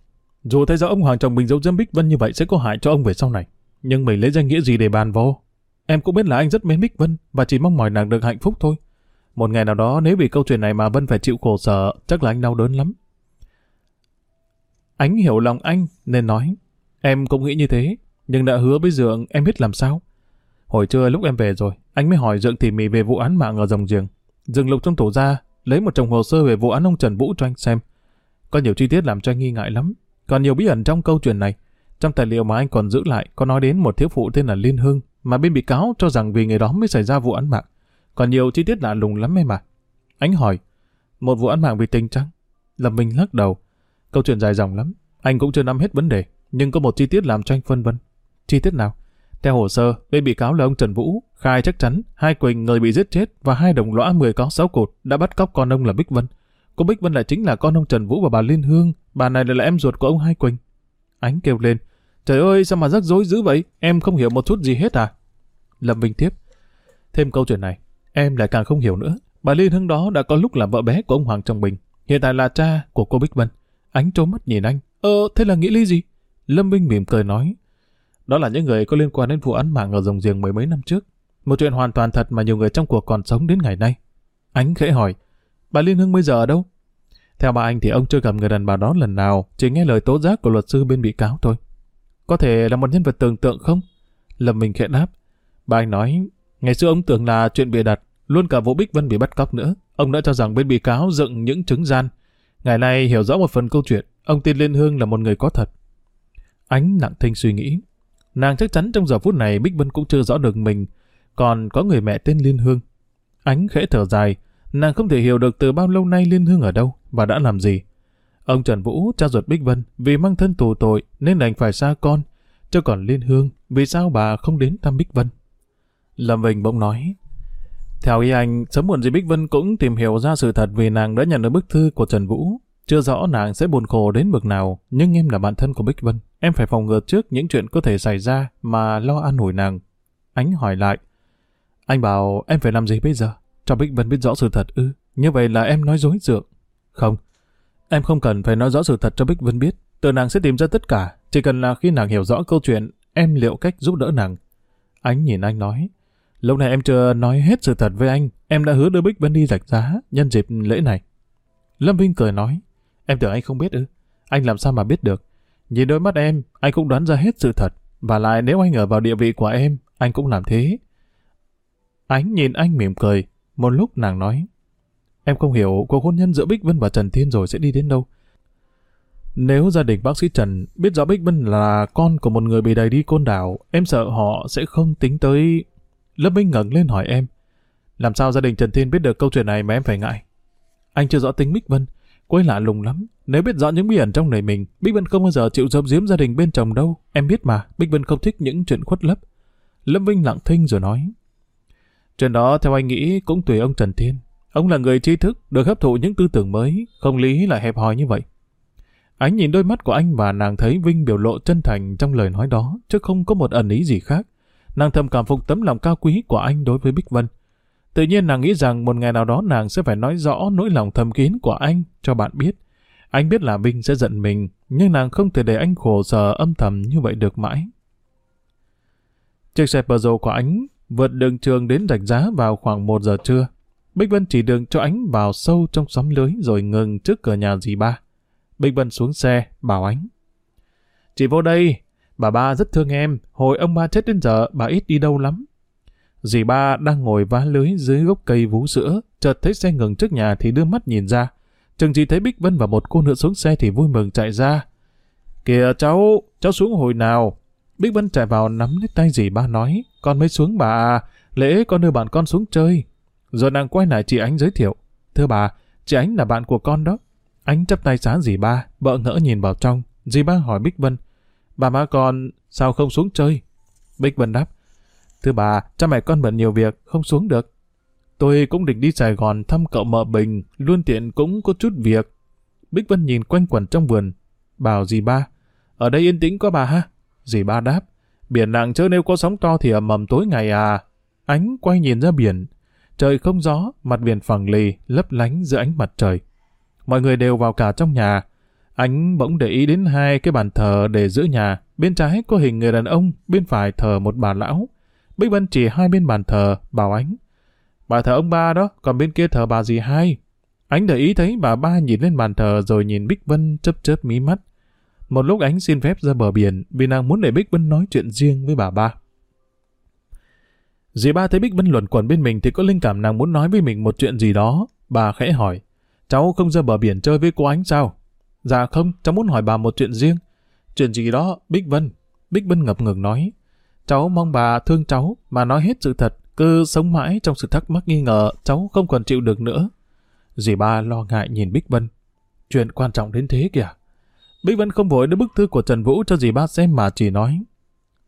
Dù thấy rõ ông Hoàng chồng mình giấu giếm Bích Vân như vậy sẽ có hại cho ông về sau này. Nhưng mình lấy danh nghĩa gì để bàn vô? Em cũng biết là anh rất mến Bích Vân và chỉ mong mỏi nàng được hạnh phúc thôi. Một ngày nào đó nếu vì câu chuyện này mà Vân phải chịu khổ sở, chắc là anh đau đớn lắm. Ánh hiểu lòng anh nên nói, em cũng nghĩ như thế, nhưng đã hứa với Dượng em biết làm sao. Hồi trưa lúc em về rồi, anh mới hỏi Dượng tỉ mỉ về vụ án mạng ở dòng giềng. Dừng lục trong tủ ra, lấy một chồng hồ sơ về vụ án ông Trần Vũ cho anh xem. Có nhiều chi tiết làm cho anh nghi ngại lắm. Còn nhiều bí ẩn trong câu chuyện này. Trong tài liệu mà anh còn giữ lại có nói đến một thiếu phụ tên là Liên Hương mà bên bị cáo cho rằng vì người đó mới xảy ra vụ án mạng. Còn nhiều chi tiết lạ lùng lắm em mà. Anh hỏi, một vụ án mạng vì tình trắng. Lâm Minh lắc đầu. Câu chuyện dài dòng lắm. Anh cũng chưa nắm hết vấn đề. Nhưng có một chi tiết làm cho anh phân vân. Chi tiết nào? Theo hồ sơ, bên bị cáo là ông Trần Vũ, khai chắc chắn hai Quỳnh người bị giết chết và hai đồng lõa 10 có 6 cột đã bắt cóc con ông là Bích Vân. Cô Bích Vân lại chính là con ông Trần Vũ và bà Liên Hương, bà này lại là em ruột của ông Hai Quỳnh. Ánh kêu lên, trời ơi sao mà rắc rối dữ vậy, em không hiểu một chút gì hết à? Lâm Vinh tiếp, thêm câu chuyện này, em lại càng không hiểu nữa. Bà Liên Hương đó đã có lúc là vợ bé của ông Hoàng Trọng Bình, hiện tại là cha của cô Bích Vân. Ánh trố mắt nhìn anh, ờ thế là nghĩ lý gì? Lâm Vinh mỉm cười nói, đó là những người có liên quan đến vụ án mạng ở rồng giềng mười mấy năm trước. Một chuyện hoàn toàn thật mà nhiều người trong cuộc còn sống đến ngày nay. Ánh khẽ hỏi, bà Liên Hương bây giờ ở đâu? Theo bà anh thì ông chưa gặp người đàn bà đó lần nào, chỉ nghe lời tố giác của luật sư bên bị cáo thôi. Có thể là một nhân vật tưởng tượng không? Lâm minh khẽ đáp. Bà anh nói, ngày xưa ông tưởng là chuyện bịa đặt, luôn cả vụ Bích Vân bị bắt cóc nữa. Ông đã cho rằng bên bị cáo dựng những chứng gian. Ngày nay hiểu rõ một phần câu chuyện, ông tin Liên Hương là một người có thật. Ánh nặng thinh suy nghĩ. Nàng chắc chắn trong giờ phút này Bích Vân cũng chưa rõ được mình, còn có người mẹ tên Liên Hương. Ánh khẽ thở dài, nàng không thể hiểu được từ bao lâu nay Liên Hương ở đâu và đã làm gì. Ông Trần Vũ, cha ruột Bích Vân, vì mang thân tù tội nên đành phải xa con. Cho còn Liên Hương, vì sao bà không đến thăm Bích Vân? Lâm bình bỗng nói, theo ý anh, sớm muộn gì Bích Vân cũng tìm hiểu ra sự thật vì nàng đã nhận được bức thư của Trần Vũ. Chưa rõ nàng sẽ buồn khổ đến bực nào, nhưng em là bạn thân của Bích Vân. Em phải phòng ngừa trước những chuyện có thể xảy ra mà lo an ủi nàng. Ánh hỏi lại. Anh bảo em phải làm gì bây giờ? Cho Bích Vân biết rõ sự thật ư? Như vậy là em nói dối dượng. Không. Em không cần phải nói rõ sự thật cho Bích Vân biết. Tự nàng sẽ tìm ra tất cả. Chỉ cần là khi nàng hiểu rõ câu chuyện, em liệu cách giúp đỡ nàng. Ánh nhìn anh nói lâu nay em chưa nói hết sự thật với anh. Em đã hứa đưa Bích Vân đi rạch giá nhân dịp lễ này. Lâm Vinh cười nói. Em tưởng anh không biết ư? Anh làm sao mà biết được? Nhìn đôi mắt em, anh cũng đoán ra hết sự thật. Và lại nếu anh ở vào địa vị của em, anh cũng làm thế. Ánh nhìn anh mỉm cười. Một lúc nàng nói. Em không hiểu cuộc hôn nhân giữa Bích Vân và Trần Thiên rồi sẽ đi đến đâu. Nếu gia đình bác sĩ Trần biết rõ Bích Vân là con của một người bị đầy đi côn đảo, em sợ họ sẽ không tính tới... Lâm Minh ngẩng lên hỏi em. Làm sao gia đình Trần Thiên biết được câu chuyện này mà em phải ngại? Anh chưa rõ tính Bích Vân, Cô ấy lạ lùng lắm. Nếu biết rõ những bí ẩn trong đời mình, Bích Vân không bao giờ chịu giấu giếm gia đình bên chồng đâu. Em biết mà, Bích Vân không thích những chuyện khuất lấp. Lâm Vinh lặng thinh rồi nói. Chuyện đó theo anh nghĩ cũng tùy ông Trần Thiên. Ông là người trí thức, được hấp thụ những tư tưởng mới, không lý lại hẹp hòi như vậy. Ánh nhìn đôi mắt của anh và nàng thấy Vinh biểu lộ chân thành trong lời nói đó, chứ không có một ẩn ý gì khác. Nàng thầm cảm phục tấm lòng cao quý của anh đối với Bích Vân. Tự nhiên nàng nghĩ rằng một ngày nào đó nàng sẽ phải nói rõ nỗi lòng thầm kín của anh cho bạn biết. Anh biết là Vinh sẽ giận mình, nhưng nàng không thể để anh khổ sở âm thầm như vậy được mãi. Chiếc xe Peugeot của anh vượt đường trường đến rạch giá vào khoảng 1 giờ trưa. Bích Vân chỉ đường cho ánh vào sâu trong xóm lưới rồi ngừng trước cửa nhà dì ba. Bích Vân xuống xe, bảo ánh. Chị vô đây, bà ba rất thương em, hồi ông ba chết đến giờ bà ít đi đâu lắm. Dì ba đang ngồi vá lưới dưới gốc cây vú sữa, chợt thấy xe ngừng trước nhà thì đưa mắt nhìn ra. Chừng chỉ thấy Bích Vân và một cô nữa xuống xe thì vui mừng chạy ra. Kìa cháu, cháu xuống hồi nào? Bích Vân chạy vào nắm lấy tay dì ba nói, con mới xuống bà à, lễ con đưa bạn con xuống chơi. Rồi nàng quay lại chị Ánh giới thiệu. Thưa bà, chị Ánh là bạn của con đó. Ánh chấp tay xá dì ba, bợ ngỡ nhìn vào trong. Dì ba hỏi Bích Vân, bà má con sao không xuống chơi? Bích Vân đáp, Thưa bà, cha mẹ con bận nhiều việc, không xuống được. Tôi cũng định đi Sài Gòn thăm cậu mợ Bình, luôn tiện cũng có chút việc. Bích Vân nhìn quanh quẩn trong vườn, bảo dì ba, ở đây yên tĩnh có bà ha? Dì ba đáp, biển nặng chớ nếu có sóng to thì ở mầm tối ngày à. Ánh quay nhìn ra biển, trời không gió, mặt biển phẳng lì, lấp lánh giữa ánh mặt trời. mọi người đều vào cả trong nhà. Ánh bỗng để ý đến hai cái bàn thờ để giữa nhà, bên trái có hình người đàn ông, bên phải thờ một bà lão. Bích Vân chỉ hai bên bàn thờ, bảo Ánh. Bà thờ ông ba đó, còn bên kia thờ bà gì hai. Ánh để ý thấy bà ba nhìn lên bàn thờ rồi nhìn Bích Vân chớp chớp mí mắt. Một lúc Ánh xin phép ra bờ biển vì nàng muốn để Bích Vân nói chuyện riêng với bà ba. Dì ba thấy Bích Vân luẩn quẩn bên mình thì có linh cảm nàng muốn nói với mình một chuyện gì đó. Bà khẽ hỏi, cháu không ra bờ biển chơi với cô Ánh sao? Dạ không, cháu muốn hỏi bà một chuyện riêng. Chuyện gì đó, Bích Vân. Bích Vân ngập ngừng nói. Cháu mong bà thương cháu mà nói hết sự thật, cứ sống mãi trong sự thắc mắc nghi ngờ, cháu không còn chịu được nữa. Dì ba lo ngại nhìn Bích Vân. Chuyện quan trọng đến thế kìa. Bích Vân không vội đưa bức thư của Trần Vũ cho dì ba xem mà chỉ nói.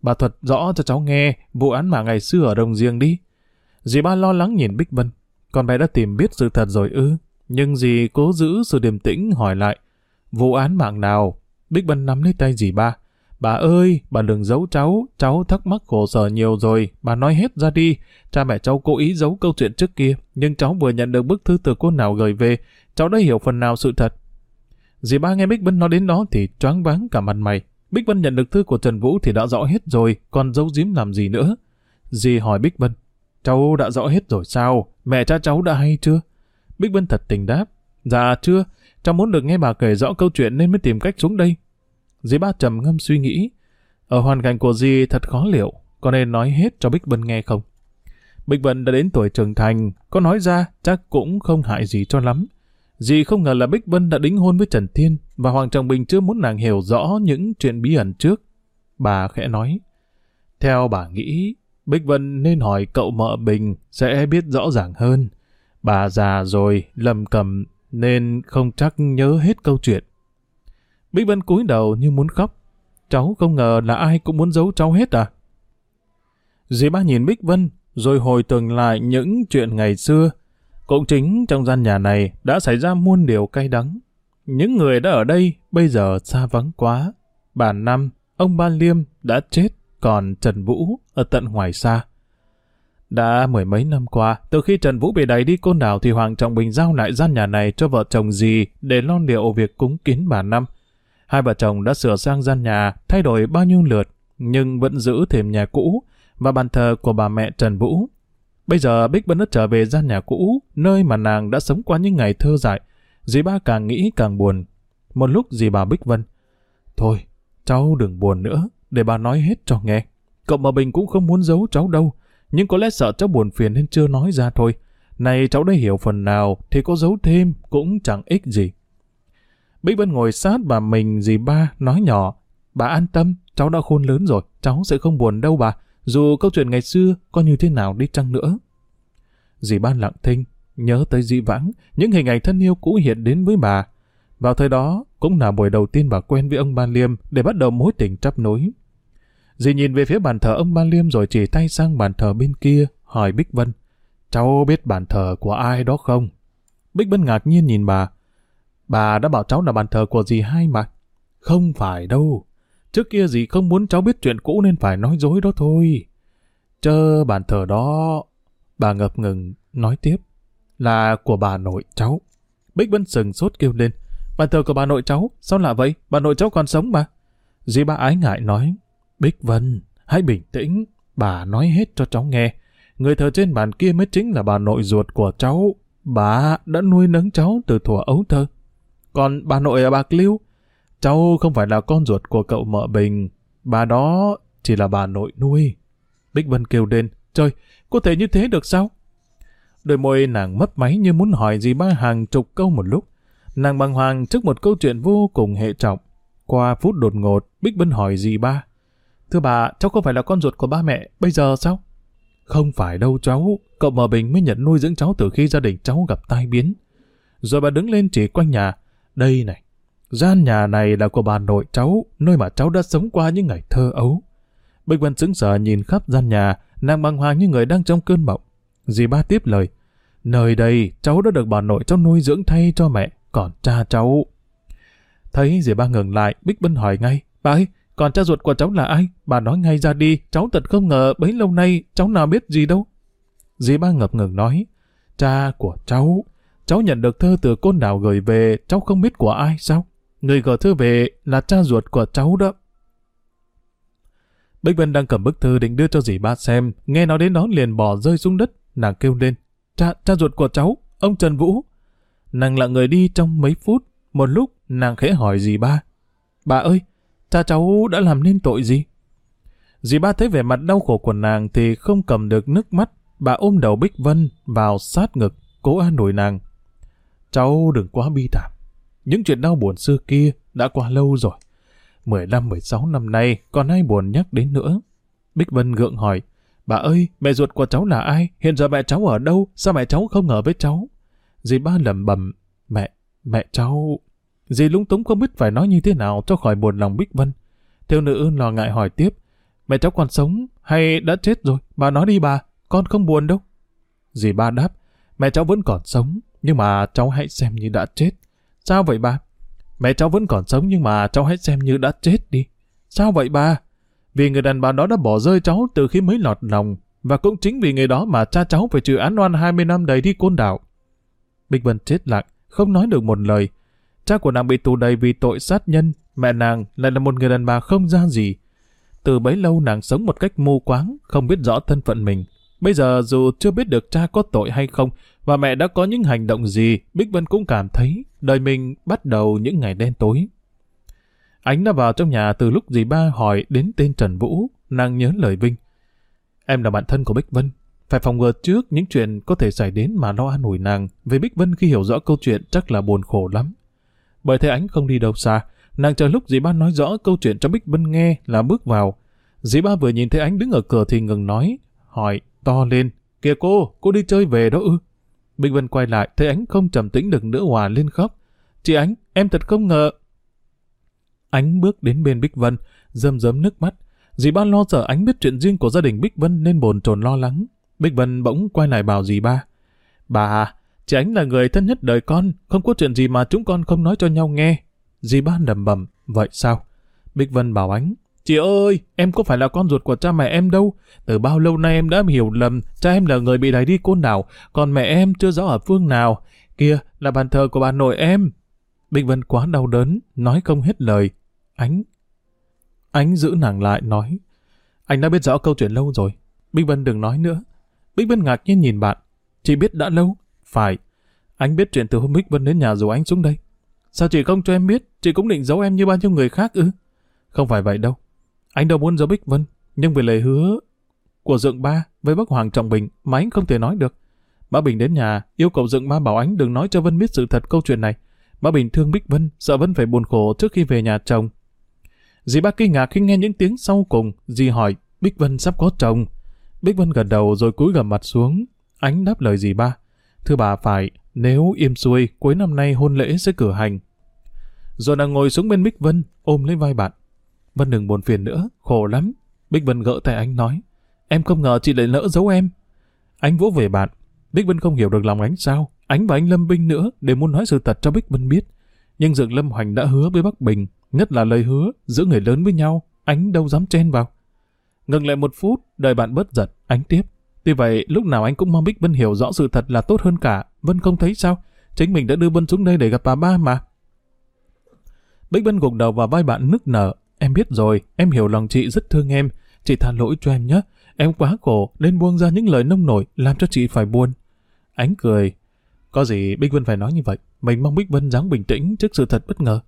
Bà thuật rõ cho cháu nghe vụ án mà ngày xưa ở đồng riêng đi. Dì ba lo lắng nhìn Bích Vân. Con bé đã tìm biết sự thật rồi ư. Nhưng dì cố giữ sự điềm tĩnh hỏi lại. Vụ án mạng nào? Bích Vân nắm lấy tay dì ba. Bà ơi, bà đừng giấu cháu, cháu thắc mắc khổ sở nhiều rồi, bà nói hết ra đi. Cha mẹ cháu cố ý giấu câu chuyện trước kia, nhưng cháu vừa nhận được bức thư từ cô nào gửi về, cháu đã hiểu phần nào sự thật. Dì ba nghe Bích Vân nói đến đó thì choáng váng cả mặt mày. Bích Vân nhận được thư của Trần Vũ thì đã rõ hết rồi, còn giấu giếm làm gì nữa. Dì hỏi Bích Vân, cháu đã rõ hết rồi sao? Mẹ cha cháu đã hay chưa? Bích Vân thật tình đáp, dạ chưa, cháu muốn được nghe bà kể rõ câu chuyện nên mới tìm cách xuống đây. Dì ba trầm ngâm suy nghĩ, ở hoàn cảnh của dì thật khó liệu, có nên nói hết cho Bích Vân nghe không? Bích Vân đã đến tuổi trưởng thành, có nói ra chắc cũng không hại gì cho lắm. Dì không ngờ là Bích Vân đã đính hôn với Trần Thiên và Hoàng Trọng Bình chưa muốn nàng hiểu rõ những chuyện bí ẩn trước. Bà khẽ nói, theo bà nghĩ, Bích Vân nên hỏi cậu mợ Bình sẽ biết rõ ràng hơn. Bà già rồi, lầm cầm, nên không chắc nhớ hết câu chuyện. Bích Vân cúi đầu như muốn khóc. Cháu không ngờ là ai cũng muốn giấu cháu hết à? Dì ba nhìn Bích Vân, rồi hồi tưởng lại những chuyện ngày xưa. Cũng chính trong gian nhà này đã xảy ra muôn điều cay đắng. Những người đã ở đây bây giờ xa vắng quá. Bà Năm, ông Ba Liêm đã chết, còn Trần Vũ ở tận ngoài xa. Đã mười mấy năm qua, từ khi Trần Vũ bị đẩy đi côn đảo thì Hoàng Trọng Bình giao lại gian nhà này cho vợ chồng gì để lo liệu việc cúng kiến bà Năm. Hai vợ chồng đã sửa sang gian nhà, thay đổi bao nhiêu lượt, nhưng vẫn giữ thềm nhà cũ và bàn thờ của bà mẹ Trần Vũ. Bây giờ Bích Vân đã trở về gian nhà cũ, nơi mà nàng đã sống qua những ngày thơ dại. Dì ba càng nghĩ càng buồn. Một lúc dì bà Bích Vân. Thôi, cháu đừng buồn nữa, để bà nói hết cho nghe. Cậu mà Bình cũng không muốn giấu cháu đâu, nhưng có lẽ sợ cháu buồn phiền nên chưa nói ra thôi. Này cháu đã hiểu phần nào thì có giấu thêm cũng chẳng ích gì. Bích Vân ngồi sát bà mình dì ba nói nhỏ. Bà an tâm, cháu đã khôn lớn rồi, cháu sẽ không buồn đâu bà, dù câu chuyện ngày xưa có như thế nào đi chăng nữa. Dì ba lặng thinh, nhớ tới dĩ vãng, những hình ảnh thân yêu cũ hiện đến với bà. Vào thời đó, cũng là buổi đầu tiên bà quen với ông Ban Liêm để bắt đầu mối tình chấp nối. Dì nhìn về phía bàn thờ ông Ba Liêm rồi chỉ tay sang bàn thờ bên kia, hỏi Bích Vân. Cháu biết bàn thờ của ai đó không? Bích Vân ngạc nhiên nhìn bà. Bà đã bảo cháu là bàn thờ của dì hai mà. Không phải đâu. Trước kia dì không muốn cháu biết chuyện cũ nên phải nói dối đó thôi. Chờ bàn thờ đó... Bà ngập ngừng nói tiếp. Là của bà nội cháu. Bích Vân sừng sốt kêu lên. Bàn thờ của bà nội cháu? Sao lạ vậy? Bà nội cháu còn sống mà. Dì ba ái ngại nói. Bích Vân, hãy bình tĩnh. Bà nói hết cho cháu nghe. Người thờ trên bàn kia mới chính là bà nội ruột của cháu. Bà đã nuôi nấng cháu từ thuở ấu thơ. Còn bà nội ở Bạc Liêu, cháu không phải là con ruột của cậu mợ Bình. Bà đó chỉ là bà nội nuôi. Bích Vân kêu lên, trời, có thể như thế được sao? Đôi môi nàng mấp máy như muốn hỏi gì ba hàng chục câu một lúc. Nàng bàng hoàng trước một câu chuyện vô cùng hệ trọng. Qua phút đột ngột, Bích Vân hỏi gì ba. Thưa bà, cháu không phải là con ruột của ba mẹ, bây giờ sao? Không phải đâu cháu, cậu mờ Bình mới nhận nuôi dưỡng cháu từ khi gia đình cháu gặp tai biến. Rồi bà đứng lên chỉ quanh nhà, đây này, gian nhà này là của bà nội cháu, nơi mà cháu đã sống qua những ngày thơ ấu. Bích Vân sững sờ nhìn khắp gian nhà, nàng băng hoàng như người đang trong cơn mộng. Dì ba tiếp lời, nơi đây cháu đã được bà nội cháu nuôi dưỡng thay cho mẹ, còn cha cháu. Thấy dì ba ngừng lại, Bích Vân hỏi ngay, bà ơi, còn cha ruột của cháu là ai? Bà nói ngay ra đi, cháu thật không ngờ bấy lâu nay cháu nào biết gì đâu. Dì ba ngập ngừng nói, cha của cháu, cháu nhận được thơ từ côn đảo gửi về, cháu không biết của ai sao? Người gửi thư về là cha ruột của cháu đó. Bích Vân đang cầm bức thư định đưa cho dì ba xem, nghe nói đến đó liền bỏ rơi xuống đất, nàng kêu lên. Cha, cha ruột của cháu, ông Trần Vũ. Nàng lặng người đi trong mấy phút, một lúc nàng khẽ hỏi dì ba. Bà ơi, cha cháu đã làm nên tội gì? Dì ba thấy vẻ mặt đau khổ của nàng thì không cầm được nước mắt, bà ôm đầu Bích Vân vào sát ngực, cố an ủi nàng. Cháu đừng quá bi thảm. Những chuyện đau buồn xưa kia đã qua lâu rồi. 15-16 năm nay còn ai buồn nhắc đến nữa. Bích Vân gượng hỏi, bà ơi, mẹ ruột của cháu là ai? Hiện giờ mẹ cháu ở đâu? Sao mẹ cháu không ở với cháu? Dì ba lẩm bẩm, mẹ, mẹ cháu... Dì lúng túng không biết phải nói như thế nào cho khỏi buồn lòng Bích Vân. Thiếu nữ lo ngại hỏi tiếp, mẹ cháu còn sống hay đã chết rồi? Bà nói đi bà, con không buồn đâu. Dì ba đáp, mẹ cháu vẫn còn sống, nhưng mà cháu hãy xem như đã chết. Sao vậy ba? Mẹ cháu vẫn còn sống nhưng mà cháu hãy xem như đã chết đi. Sao vậy ba? Vì người đàn bà đó đã bỏ rơi cháu từ khi mới lọt lòng, và cũng chính vì người đó mà cha cháu phải chịu án oan 20 năm đầy đi côn đảo. Bích Vân chết lặng, không nói được một lời. Cha của nàng bị tù đầy vì tội sát nhân, mẹ nàng lại là một người đàn bà không ra gì. Từ bấy lâu nàng sống một cách mù quáng, không biết rõ thân phận mình. Bây giờ dù chưa biết được cha có tội hay không, và mẹ đã có những hành động gì, Bích Vân cũng cảm thấy đời mình bắt đầu những ngày đen tối. Ánh đã vào trong nhà từ lúc dì ba hỏi đến tên Trần Vũ, nàng nhớ lời Vinh. Em là bạn thân của Bích Vân, phải phòng ngừa trước những chuyện có thể xảy đến mà lo an ủi nàng, vì Bích Vân khi hiểu rõ câu chuyện chắc là buồn khổ lắm. Bởi thế ánh không đi đâu xa, nàng chờ lúc dì ba nói rõ câu chuyện cho Bích Vân nghe là bước vào. Dì ba vừa nhìn thấy ánh đứng ở cửa thì ngừng nói, hỏi to lên, kìa cô, cô đi chơi về đó ư. Bích Vân quay lại, thấy ánh không trầm tĩnh được nữa hòa lên khóc. Chị ánh, em thật không ngờ. Ánh bước đến bên Bích Vân, rơm rớm nước mắt. Dì ba lo sợ ánh biết chuyện riêng của gia đình Bích Vân nên bồn chồn lo lắng. Bích Vân bỗng quay lại bảo dì ba. Bà, à, chị ánh là người thân nhất đời con, không có chuyện gì mà chúng con không nói cho nhau nghe. Dì ba đầm bầm, vậy sao? Bích Vân bảo ánh, Chị ơi, em có phải là con ruột của cha mẹ em đâu. Từ bao lâu nay em đã hiểu lầm, cha em là người bị đẩy đi côn đảo, còn mẹ em chưa rõ ở phương nào. Kia là bàn thờ của bà nội em. Bích Vân quá đau đớn, nói không hết lời. Ánh... Ánh giữ nàng lại, nói. Anh đã biết rõ câu chuyện lâu rồi. Bích Vân đừng nói nữa. Bích Vân ngạc nhiên nhìn bạn. Chị biết đã lâu. Phải. Anh biết chuyện từ hôm Bích Vân đến nhà rủ anh xuống đây. Sao chị không cho em biết? Chị cũng định giấu em như bao nhiêu người khác ư? Không phải vậy đâu. Anh đâu muốn giấu Bích Vân, nhưng vì lời hứa của Dượng Ba với bác Hoàng Trọng Bình mà anh không thể nói được. Bác Bình đến nhà, yêu cầu Dượng Ba bảo anh đừng nói cho Vân biết sự thật câu chuyện này. Bác Bình thương Bích Vân, sợ Vân phải buồn khổ trước khi về nhà chồng. Dì ba kinh ngạc khi nghe những tiếng sau cùng, dì hỏi, Bích Vân sắp có chồng. Bích Vân gật đầu rồi cúi gầm mặt xuống. Ánh đáp lời dì ba. Thưa bà phải, nếu im xuôi, cuối năm nay hôn lễ sẽ cử hành. Rồi nàng ngồi xuống bên Bích Vân, ôm lấy vai bạn. Vân đừng buồn phiền nữa, khổ lắm. Bích Vân gỡ tay anh nói, em không ngờ chị lại lỡ giấu em. Anh vỗ về bạn, Bích Vân không hiểu được lòng anh sao. Anh và anh Lâm Binh nữa để muốn nói sự thật cho Bích Vân biết. Nhưng Dượng Lâm Hoành đã hứa với Bắc Bình, nhất là lời hứa giữa người lớn với nhau, anh đâu dám chen vào. Ngừng lại một phút, đợi bạn bớt giật, anh tiếp. Tuy vậy, lúc nào anh cũng mong Bích Vân hiểu rõ sự thật là tốt hơn cả. Vân không thấy sao? Chính mình đã đưa Vân xuống đây để gặp bà ba mà. Bích Vân gục đầu vào vai bạn nức nở, Em biết rồi, em hiểu lòng chị rất thương em. Chị tha lỗi cho em nhé. Em quá khổ, nên buông ra những lời nông nổi, làm cho chị phải buồn. Ánh cười. Có gì Bích Vân phải nói như vậy. Mình mong Bích Vân dáng bình tĩnh trước sự thật bất ngờ.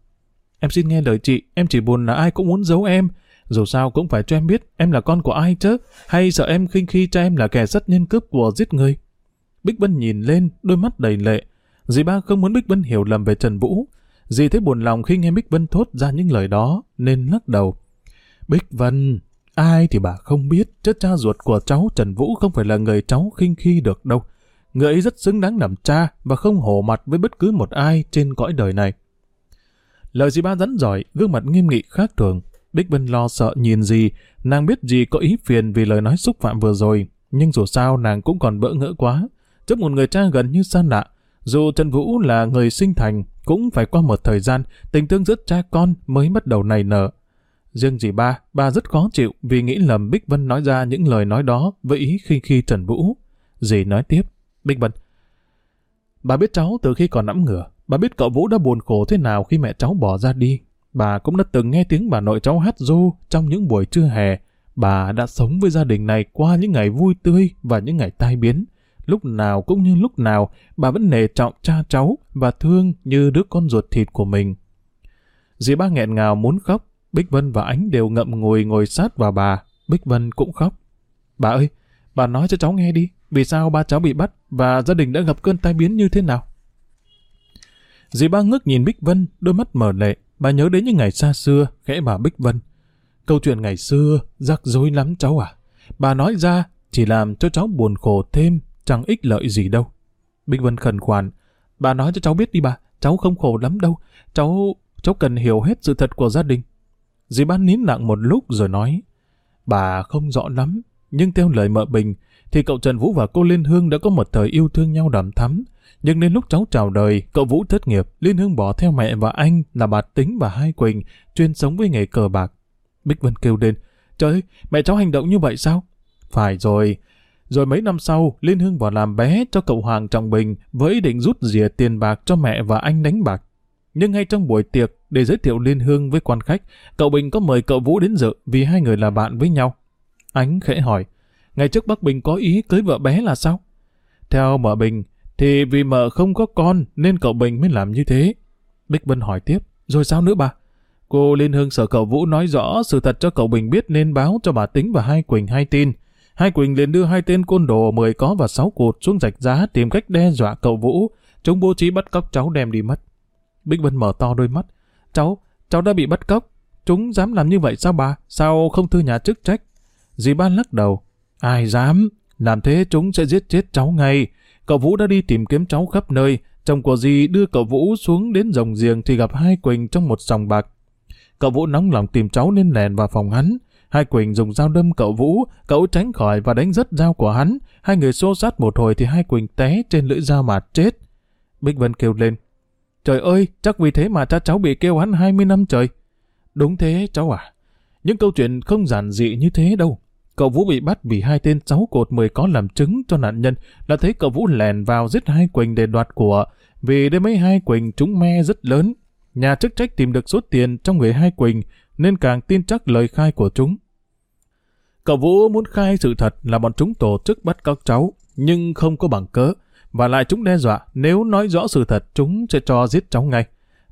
Em xin nghe lời chị, em chỉ buồn là ai cũng muốn giấu em. Dù sao cũng phải cho em biết em là con của ai chứ, hay sợ em khinh khi cho em là kẻ rất nhân cướp của giết người. Bích Vân nhìn lên, đôi mắt đầy lệ. Dì ba không muốn Bích Vân hiểu lầm về Trần Vũ, Dì thấy buồn lòng khi nghe Bích Vân thốt ra những lời đó, nên lắc đầu. Bích Vân, ai thì bà không biết, chứ cha ruột của cháu Trần Vũ không phải là người cháu khinh khi được đâu. Người ấy rất xứng đáng làm cha và không hổ mặt với bất cứ một ai trên cõi đời này. Lời dì ba rắn giỏi, gương mặt nghiêm nghị khác thường. Bích Vân lo sợ nhìn gì, nàng biết gì có ý phiền vì lời nói xúc phạm vừa rồi, nhưng dù sao nàng cũng còn bỡ ngỡ quá. Trước một người cha gần như xa lạ, dù Trần Vũ là người sinh thành, cũng phải qua một thời gian, tình thương giữa cha con mới bắt đầu nảy nở. Riêng dì ba, ba rất khó chịu vì nghĩ lầm Bích Vân nói ra những lời nói đó với ý khi khi Trần Vũ. Dì nói tiếp, Bích Vân, Bà biết cháu từ khi còn nắm ngửa. Bà biết cậu Vũ đã buồn khổ thế nào khi mẹ cháu bỏ ra đi. Bà cũng đã từng nghe tiếng bà nội cháu hát ru trong những buổi trưa hè. Bà đã sống với gia đình này qua những ngày vui tươi và những ngày tai biến. Lúc nào cũng như lúc nào, bà vẫn nề trọng cha cháu và thương như đứa con ruột thịt của mình. Dì ba nghẹn ngào muốn khóc, Bích Vân và Ánh đều ngậm ngùi ngồi sát vào bà. Bích Vân cũng khóc. Bà ơi, bà nói cho cháu nghe đi, vì sao ba cháu bị bắt và gia đình đã gặp cơn tai biến như thế nào? Dì ba ngước nhìn Bích Vân, đôi mắt mở lệ, bà nhớ đến những ngày xa xưa, khẽ bà Bích Vân. Câu chuyện ngày xưa, rắc rối lắm cháu à. Bà nói ra, chỉ làm cho cháu buồn khổ thêm, chẳng ích lợi gì đâu. Bích Vân khẩn khoản, bà nói cho cháu biết đi bà, cháu không khổ lắm đâu, cháu cháu cần hiểu hết sự thật của gia đình. Dì bán nín lặng một lúc rồi nói, bà không rõ lắm, nhưng theo lời mợ Bình, thì cậu Trần Vũ và cô Liên Hương đã có một thời yêu thương nhau đầm thắm. Nhưng đến lúc cháu chào đời, cậu Vũ thất nghiệp, Liên Hương bỏ theo mẹ và anh là bà Tính và Hai Quỳnh, chuyên sống với nghề cờ bạc. Bích Vân kêu lên, trời ơi, mẹ cháu hành động như vậy sao? Phải rồi, rồi mấy năm sau, Liên Hương vào làm bé cho cậu Hoàng Trọng Bình với ý định rút rìa tiền bạc cho mẹ và anh đánh bạc. Nhưng ngay trong buổi tiệc, để giới thiệu Liên Hương với quan khách, cậu Bình có mời cậu Vũ đến dự vì hai người là bạn với nhau. Ánh khẽ hỏi, ngày trước bác Bình có ý cưới vợ bé là sao? Theo mợ Bình, thì vì mợ không có con nên cậu Bình mới làm như thế. Bích Vân hỏi tiếp, rồi sao nữa bà? Cô Liên Hương sợ cậu Vũ nói rõ sự thật cho cậu Bình biết nên báo cho bà Tính và hai Quỳnh hay tin. Hai Quỳnh liền đưa hai tên côn đồ mười có và sáu cụt xuống rạch giá tìm cách đe dọa cậu Vũ. Chúng bố trí bắt cóc cháu đem đi mất. Bích Vân mở to đôi mắt. Cháu, cháu đã bị bắt cóc. Chúng dám làm như vậy sao bà? Sao không thư nhà chức trách? Dì ba lắc đầu. Ai dám? Làm thế chúng sẽ giết chết cháu ngay. Cậu Vũ đã đi tìm kiếm cháu khắp nơi. Chồng của dì đưa cậu Vũ xuống đến rồng giềng thì gặp hai Quỳnh trong một sòng bạc. Cậu Vũ nóng lòng tìm cháu nên lèn vào phòng hắn. Hai Quỳnh dùng dao đâm cậu Vũ, cậu tránh khỏi và đánh rất dao của hắn. Hai người xô sát một hồi thì hai Quỳnh té trên lưỡi dao mà chết. Bích Vân kêu lên. Trời ơi, chắc vì thế mà cha cháu bị kêu hắn 20 năm trời. Đúng thế, cháu à. Những câu chuyện không giản dị như thế đâu. Cậu Vũ bị bắt vì hai tên cháu cột 10 có làm chứng cho nạn nhân là thấy cậu Vũ lèn vào giết hai Quỳnh để đoạt của. Vì đêm mấy hai Quỳnh chúng me rất lớn. Nhà chức trách tìm được số tiền trong người hai Quỳnh nên càng tin chắc lời khai của chúng. Cậu Vũ muốn khai sự thật là bọn chúng tổ chức bắt các cháu, nhưng không có bằng cớ, và lại chúng đe dọa nếu nói rõ sự thật chúng sẽ cho giết cháu ngay.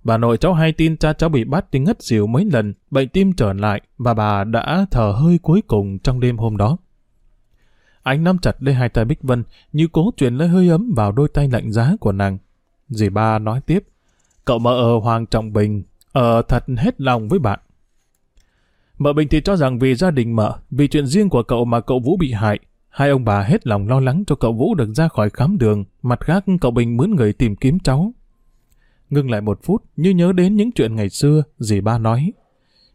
Bà nội cháu hay tin cha cháu bị bắt thì ngất xỉu mấy lần, bệnh tim trở lại và bà đã thở hơi cuối cùng trong đêm hôm đó. Anh nắm chặt lấy hai tay Bích Vân như cố truyền lấy hơi ấm vào đôi tay lạnh giá của nàng. Dì ba nói tiếp, cậu mợ ở Hoàng Trọng Bình, ở thật hết lòng với bạn. Mợ Bình thì cho rằng vì gia đình mợ, vì chuyện riêng của cậu mà cậu Vũ bị hại, hai ông bà hết lòng lo lắng cho cậu Vũ được ra khỏi khám đường, mặt khác cậu Bình mướn người tìm kiếm cháu. Ngưng lại một phút, như nhớ đến những chuyện ngày xưa, dì ba nói.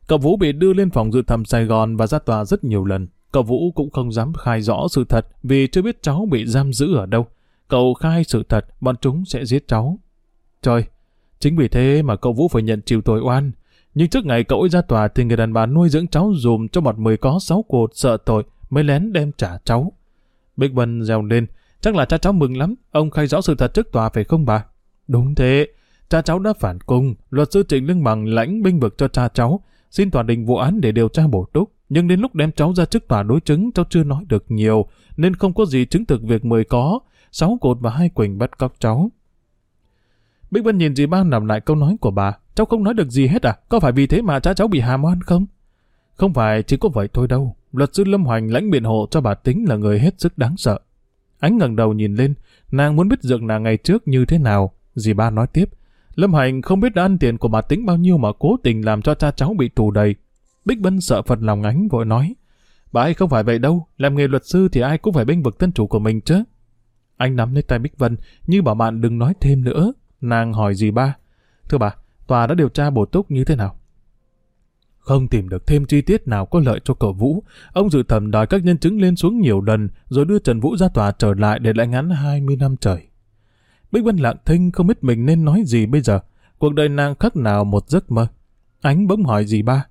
Cậu Vũ bị đưa lên phòng dự thẩm Sài Gòn và ra tòa rất nhiều lần. Cậu Vũ cũng không dám khai rõ sự thật vì chưa biết cháu bị giam giữ ở đâu. Cậu khai sự thật, bọn chúng sẽ giết cháu. Trời, chính vì thế mà cậu Vũ phải nhận chịu tội oan. Nhưng trước ngày cậu ấy ra tòa thì người đàn bà nuôi dưỡng cháu dùm cho một mười có sáu cột sợ tội mới lén đem trả cháu. Bích Vân reo lên, chắc là cha cháu mừng lắm, ông khai rõ sự thật trước tòa phải không bà? Đúng thế, cha cháu đã phản cung, luật sư Trịnh Lương Bằng lãnh binh vực cho cha cháu, xin tòa đình vụ án để điều tra bổ túc. Nhưng đến lúc đem cháu ra trước tòa đối chứng, cháu chưa nói được nhiều, nên không có gì chứng thực việc mười có, sáu cột và hai quỳnh bắt cóc cháu. Bích Vân nhìn dì ba nằm lại câu nói của bà, cháu không nói được gì hết à, có phải vì thế mà cha cháu bị hàm oan không? Không phải chỉ có vậy thôi đâu, luật sư Lâm Hoành lãnh biện hộ cho bà Tính là người hết sức đáng sợ. Ánh ngẩng đầu nhìn lên, nàng muốn biết dượng nàng ngày trước như thế nào, dì ba nói tiếp. Lâm Hành không biết đã ăn tiền của bà Tính bao nhiêu mà cố tình làm cho cha cháu bị tù đầy. Bích Vân sợ phật lòng ánh vội nói, bà ấy không phải vậy đâu, làm nghề luật sư thì ai cũng phải bênh vực tân chủ của mình chứ. Anh nắm lấy tay Bích Vân, như bảo bạn đừng nói thêm nữa. Nàng hỏi gì ba, thưa bà, tòa đã điều tra bổ túc như thế nào? Không tìm được thêm chi tiết nào có lợi cho cậu Vũ, ông dự thẩm đòi các nhân chứng lên xuống nhiều lần rồi đưa Trần Vũ ra tòa trở lại để lãnh án 20 năm trời. Bích Vân lặng thinh không biết mình nên nói gì bây giờ. Cuộc đời nàng khắc nào một giấc mơ. Ánh bỗng hỏi gì ba.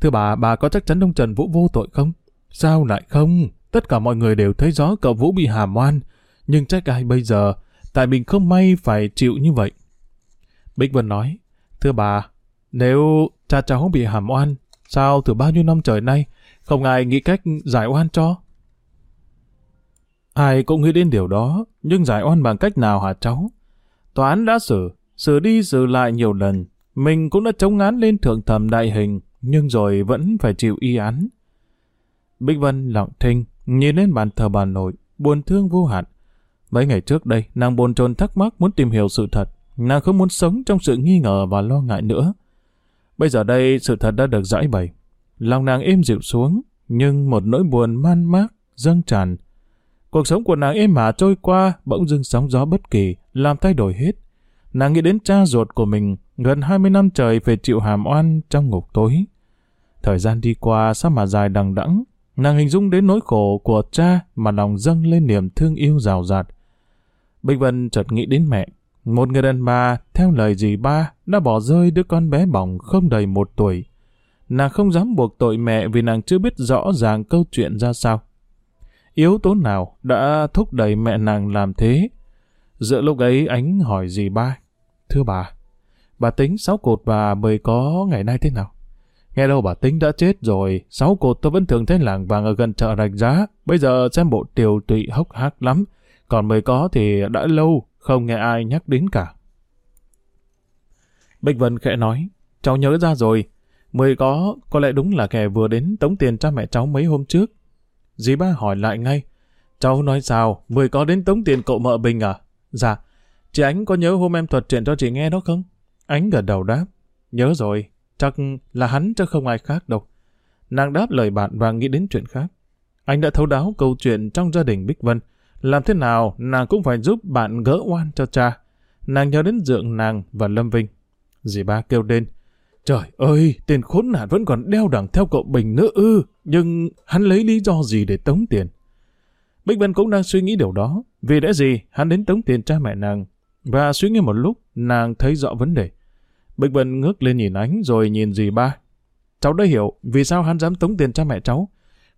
Thưa bà, bà có chắc chắn ông Trần Vũ vô tội không? Sao lại không? Tất cả mọi người đều thấy rõ cậu Vũ bị hàm oan. Nhưng trách ai bây giờ? tại mình không may phải chịu như vậy. Bích Vân nói, thưa bà, nếu cha cháu bị hàm oan, sao từ bao nhiêu năm trời nay không ai nghĩ cách giải oan cho? Ai cũng nghĩ đến điều đó, nhưng giải oan bằng cách nào hả cháu? Tòa án đã xử, xử đi xử lại nhiều lần. Mình cũng đã chống án lên thượng thẩm đại hình, nhưng rồi vẫn phải chịu y án. Bích Vân lặng thinh, nhìn lên bàn thờ bà nội, buồn thương vô hạn. Mấy ngày trước đây, nàng bồn chồn thắc mắc muốn tìm hiểu sự thật. Nàng không muốn sống trong sự nghi ngờ và lo ngại nữa. Bây giờ đây, sự thật đã được giải bày. Lòng nàng êm dịu xuống, nhưng một nỗi buồn man mác, dâng tràn. Cuộc sống của nàng êm ả trôi qua, bỗng dưng sóng gió bất kỳ, làm thay đổi hết. Nàng nghĩ đến cha ruột của mình, gần 20 năm trời phải chịu hàm oan trong ngục tối. Thời gian đi qua sao mà dài đằng đẵng, nàng hình dung đến nỗi khổ của cha mà lòng dâng lên niềm thương yêu rào rạt. Bích Vân chợt nghĩ đến mẹ, một người đàn bà, theo lời dì ba, đã bỏ rơi đứa con bé bỏng không đầy một tuổi. Nàng không dám buộc tội mẹ vì nàng chưa biết rõ ràng câu chuyện ra sao. Yếu tố nào đã thúc đẩy mẹ nàng làm thế? Giữa lúc ấy ánh hỏi gì ba. Thưa bà, bà tính sáu cột bà mới có ngày nay thế nào? Nghe đâu bà tính đã chết rồi, sáu cột tôi vẫn thường thấy làng vàng ở gần chợ rạch giá, bây giờ xem bộ tiều tụy hốc hác lắm, còn mới có thì đã lâu, không nghe ai nhắc đến cả. Bích Vân khẽ nói, cháu nhớ ra rồi, mới có, có lẽ đúng là kẻ vừa đến tống tiền cha mẹ cháu mấy hôm trước. Dì ba hỏi lại ngay, cháu nói sao, mới có đến tống tiền cậu mợ Bình à? Dạ, chị Ánh có nhớ hôm em thuật chuyện cho chị nghe đó không? Ánh gật đầu đáp, nhớ rồi, chắc là hắn chứ không ai khác đâu. Nàng đáp lời bạn và nghĩ đến chuyện khác. Anh đã thấu đáo câu chuyện trong gia đình Bích Vân, làm thế nào nàng cũng phải giúp bạn gỡ oan cho cha. Nàng nhớ đến dượng nàng và Lâm Vinh. Dì ba kêu lên. Trời ơi, tên khốn nạn vẫn còn đeo đẳng theo cậu Bình nữa ư. Nhưng hắn lấy lý do gì để tống tiền? Bích Vân cũng đang suy nghĩ điều đó. Vì đã gì hắn đến tống tiền cha mẹ nàng. Và suy nghĩ một lúc, nàng thấy rõ vấn đề. Bích Vân ngước lên nhìn ánh rồi nhìn dì ba. Cháu đã hiểu vì sao hắn dám tống tiền cha mẹ cháu.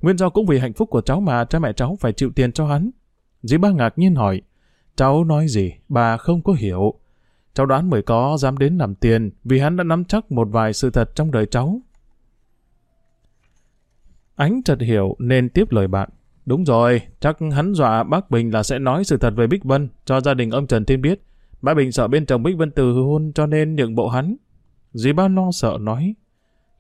Nguyên do cũng vì hạnh phúc của cháu mà cha mẹ cháu phải chịu tiền cho hắn. Dì ba ngạc nhiên hỏi, cháu nói gì, bà không có hiểu. Cháu đoán mới có dám đến làm tiền vì hắn đã nắm chắc một vài sự thật trong đời cháu. Ánh chợt hiểu nên tiếp lời bạn. Đúng rồi, chắc hắn dọa bác Bình là sẽ nói sự thật về Bích Vân cho gia đình ông Trần Thiên biết. Bác Bình sợ bên chồng Bích Vân từ hôn cho nên nhượng bộ hắn. Dì ba lo sợ nói.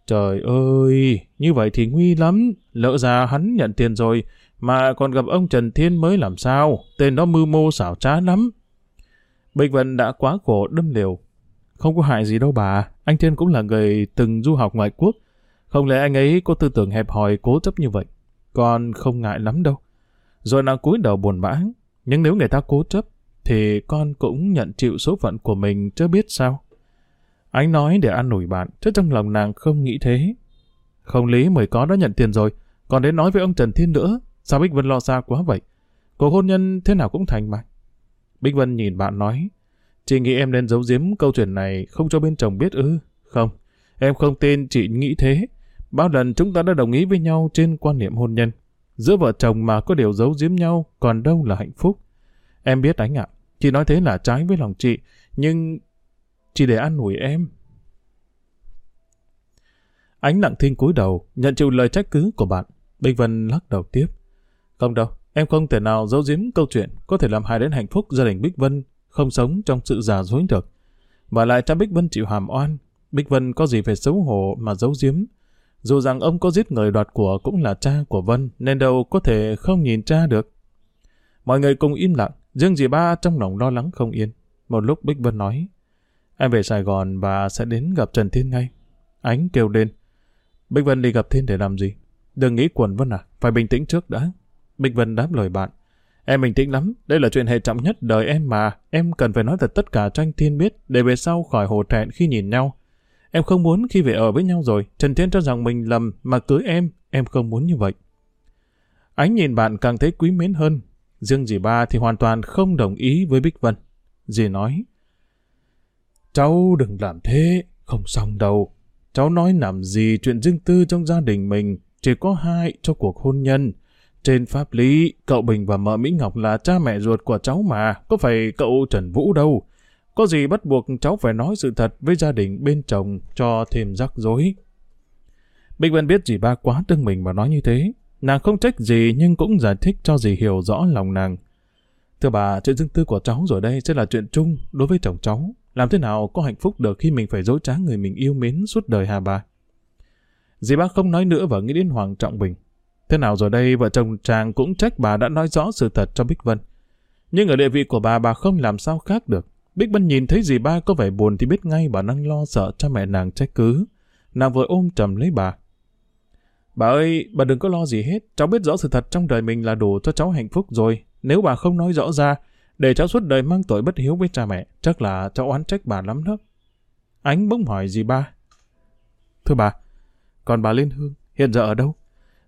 Trời ơi, như vậy thì nguy lắm. Lỡ ra hắn nhận tiền rồi, mà còn gặp ông Trần Thiên mới làm sao, tên đó mưu mô xảo trá lắm. Bình Vân đã quá khổ đâm liều. Không có hại gì đâu bà, anh Thiên cũng là người từng du học ngoại quốc. Không lẽ anh ấy có tư tưởng hẹp hòi cố chấp như vậy? Con không ngại lắm đâu. Rồi nàng cúi đầu buồn bã, nhưng nếu người ta cố chấp, thì con cũng nhận chịu số phận của mình chứ biết sao. Anh nói để an ủi bạn, chứ trong lòng nàng không nghĩ thế. Không lý mới có đã nhận tiền rồi, còn đến nói với ông Trần Thiên nữa, Sao Bích Vân lo xa quá vậy? Cuộc hôn nhân thế nào cũng thành mà. Bích Vân nhìn bạn nói, chị nghĩ em nên giấu giếm câu chuyện này không cho bên chồng biết ư? Không, em không tin chị nghĩ thế. Bao lần chúng ta đã đồng ý với nhau trên quan niệm hôn nhân. Giữa vợ chồng mà có điều giấu giếm nhau còn đâu là hạnh phúc. Em biết ánh ạ, chị nói thế là trái với lòng chị, nhưng chỉ để an ủi em. Ánh lặng thinh cúi đầu, nhận chịu lời trách cứ của bạn. Bích Vân lắc đầu tiếp. Không đâu, em không thể nào giấu giếm câu chuyện có thể làm hại đến hạnh phúc gia đình Bích Vân không sống trong sự giả dối được. Và lại cha Bích Vân chịu hàm oan, Bích Vân có gì phải xấu hổ mà giấu giếm. Dù rằng ông có giết người đoạt của cũng là cha của Vân, nên đâu có thể không nhìn cha được. Mọi người cùng im lặng, riêng dì ba trong lòng lo lắng không yên. Một lúc Bích Vân nói, em về Sài Gòn và sẽ đến gặp Trần Thiên ngay. Ánh kêu lên, Bích Vân đi gặp Thiên để làm gì? Đừng nghĩ quần Vân à, phải bình tĩnh trước đã. Bích Vân đáp lời bạn. Em bình tĩnh lắm, đây là chuyện hệ trọng nhất đời em mà, em cần phải nói thật tất cả cho anh Thiên biết, để về sau khỏi hồ thẹn khi nhìn nhau. Em không muốn khi về ở với nhau rồi, Trần Thiên cho rằng mình lầm mà cưới em, em không muốn như vậy. Ánh nhìn bạn càng thấy quý mến hơn, riêng dì ba thì hoàn toàn không đồng ý với Bích Vân. Dì nói, Cháu đừng làm thế, không xong đâu. Cháu nói làm gì chuyện riêng tư trong gia đình mình, chỉ có hại cho cuộc hôn nhân. Trên pháp lý, cậu Bình và mợ Mỹ Ngọc là cha mẹ ruột của cháu mà, có phải cậu Trần Vũ đâu. Có gì bắt buộc cháu phải nói sự thật với gia đình bên chồng cho thêm rắc rối. Bình Vân biết dì ba quá thương mình mà nói như thế. Nàng không trách gì nhưng cũng giải thích cho dì hiểu rõ lòng nàng. Thưa bà, chuyện riêng tư của cháu rồi đây sẽ là chuyện chung đối với chồng cháu. Làm thế nào có hạnh phúc được khi mình phải dối trá người mình yêu mến suốt đời hà bà? Dì ba không nói nữa và nghĩ đến Hoàng Trọng Bình. Thế nào rồi đây vợ chồng chàng cũng trách bà đã nói rõ sự thật cho Bích Vân. Nhưng ở địa vị của bà bà không làm sao khác được. Bích Vân nhìn thấy dì ba có vẻ buồn thì biết ngay bà đang lo sợ cho mẹ nàng trách cứ. Nàng vội ôm trầm lấy bà. Bà ơi, bà đừng có lo gì hết. Cháu biết rõ sự thật trong đời mình là đủ cho cháu hạnh phúc rồi. Nếu bà không nói rõ ra, để cháu suốt đời mang tội bất hiếu với cha mẹ, chắc là cháu oán trách bà lắm đó. Ánh bỗng hỏi dì ba. Thưa bà, còn bà Liên Hương, hiện giờ ở đâu?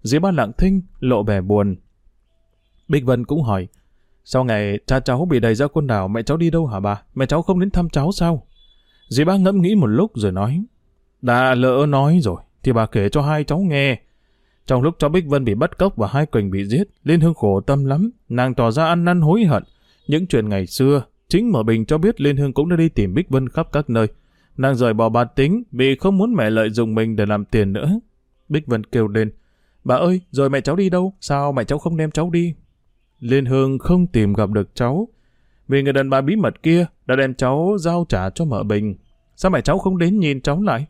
Dì ba lặng thinh, lộ vẻ buồn. Bích Vân cũng hỏi, sau ngày cha cháu bị đầy ra quân đảo, mẹ cháu đi đâu hả bà? Mẹ cháu không đến thăm cháu sao? Dì ba ngẫm nghĩ một lúc rồi nói, đã lỡ nói rồi, thì bà kể cho hai cháu nghe. Trong lúc cháu Bích Vân bị bắt cóc và hai Quỳnh bị giết, Liên Hương khổ tâm lắm, nàng tỏ ra ăn năn hối hận. Những chuyện ngày xưa, chính Mở Bình cho biết Liên Hương cũng đã đi tìm Bích Vân khắp các nơi. Nàng rời bỏ bà tính vì không muốn mẹ lợi dụng mình để làm tiền nữa. Bích Vân kêu lên, bà ơi, rồi mẹ cháu đi đâu? Sao mẹ cháu không đem cháu đi? Liên Hương không tìm gặp được cháu, vì người đàn bà bí mật kia đã đem cháu giao trả cho Mở Bình. Sao mẹ cháu không đến nhìn cháu lại?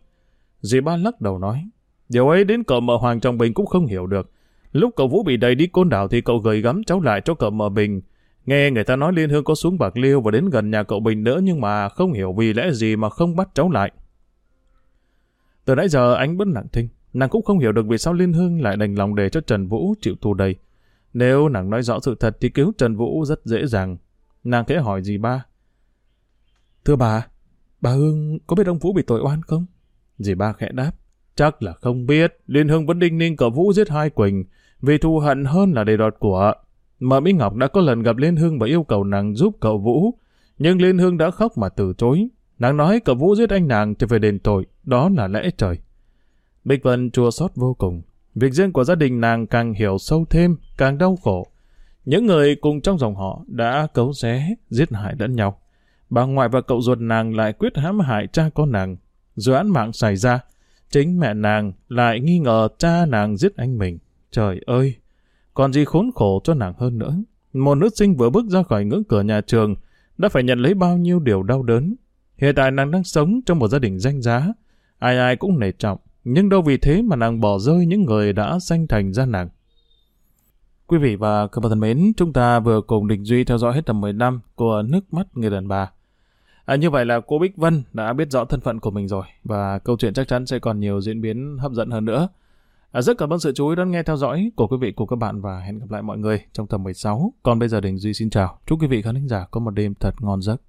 Dì ba lắc đầu nói, Điều ấy đến cậu mợ Hoàng Trọng Bình cũng không hiểu được. Lúc cậu Vũ bị đầy đi côn đảo thì cậu gửi gắm cháu lại cho cậu mợ Bình. Nghe người ta nói Liên Hương có xuống Bạc Liêu và đến gần nhà cậu Bình nữa nhưng mà không hiểu vì lẽ gì mà không bắt cháu lại. Từ nãy giờ anh vẫn lặng thinh. Nàng cũng không hiểu được vì sao Liên Hương lại đành lòng để cho Trần Vũ chịu tù đầy. Nếu nàng nói rõ sự thật thì cứu Trần Vũ rất dễ dàng. Nàng khẽ hỏi gì ba? Thưa bà, bà Hương có biết ông Vũ bị tội oan không? Dì ba khẽ đáp. Chắc là không biết, Liên Hương vẫn đinh ninh cậu Vũ giết hai Quỳnh, vì thù hận hơn là để đọt của. Mà Mỹ Ngọc đã có lần gặp Liên Hương và yêu cầu nàng giúp cậu Vũ, nhưng Liên Hương đã khóc mà từ chối. Nàng nói cậu Vũ giết anh nàng thì phải đền tội, đó là lẽ trời. Bích Vân chua xót vô cùng. Việc riêng của gia đình nàng càng hiểu sâu thêm, càng đau khổ. Những người cùng trong dòng họ đã cấu xé, giết hại lẫn nhau. Bà ngoại và cậu ruột nàng lại quyết hãm hại cha con nàng. Rồi án mạng xảy ra, Chính mẹ nàng lại nghi ngờ cha nàng giết anh mình. Trời ơi! Còn gì khốn khổ cho nàng hơn nữa. Một nữ sinh vừa bước ra khỏi ngưỡng cửa nhà trường đã phải nhận lấy bao nhiêu điều đau đớn. Hiện tại nàng đang sống trong một gia đình danh giá. Ai ai cũng nể trọng. Nhưng đâu vì thế mà nàng bỏ rơi những người đã sanh thành ra nàng. Quý vị và các bạn thân mến, chúng ta vừa cùng Đình Duy theo dõi hết tập 15 của Nước mắt người đàn bà. À, như vậy là cô Bích Vân đã biết rõ thân phận của mình rồi và câu chuyện chắc chắn sẽ còn nhiều diễn biến hấp dẫn hơn nữa. À, rất cảm ơn sự chú ý đón nghe theo dõi của quý vị của các bạn và hẹn gặp lại mọi người trong tập 16. Còn bây giờ Đình Duy xin chào. Chúc quý vị khán giả có một đêm thật ngon giấc.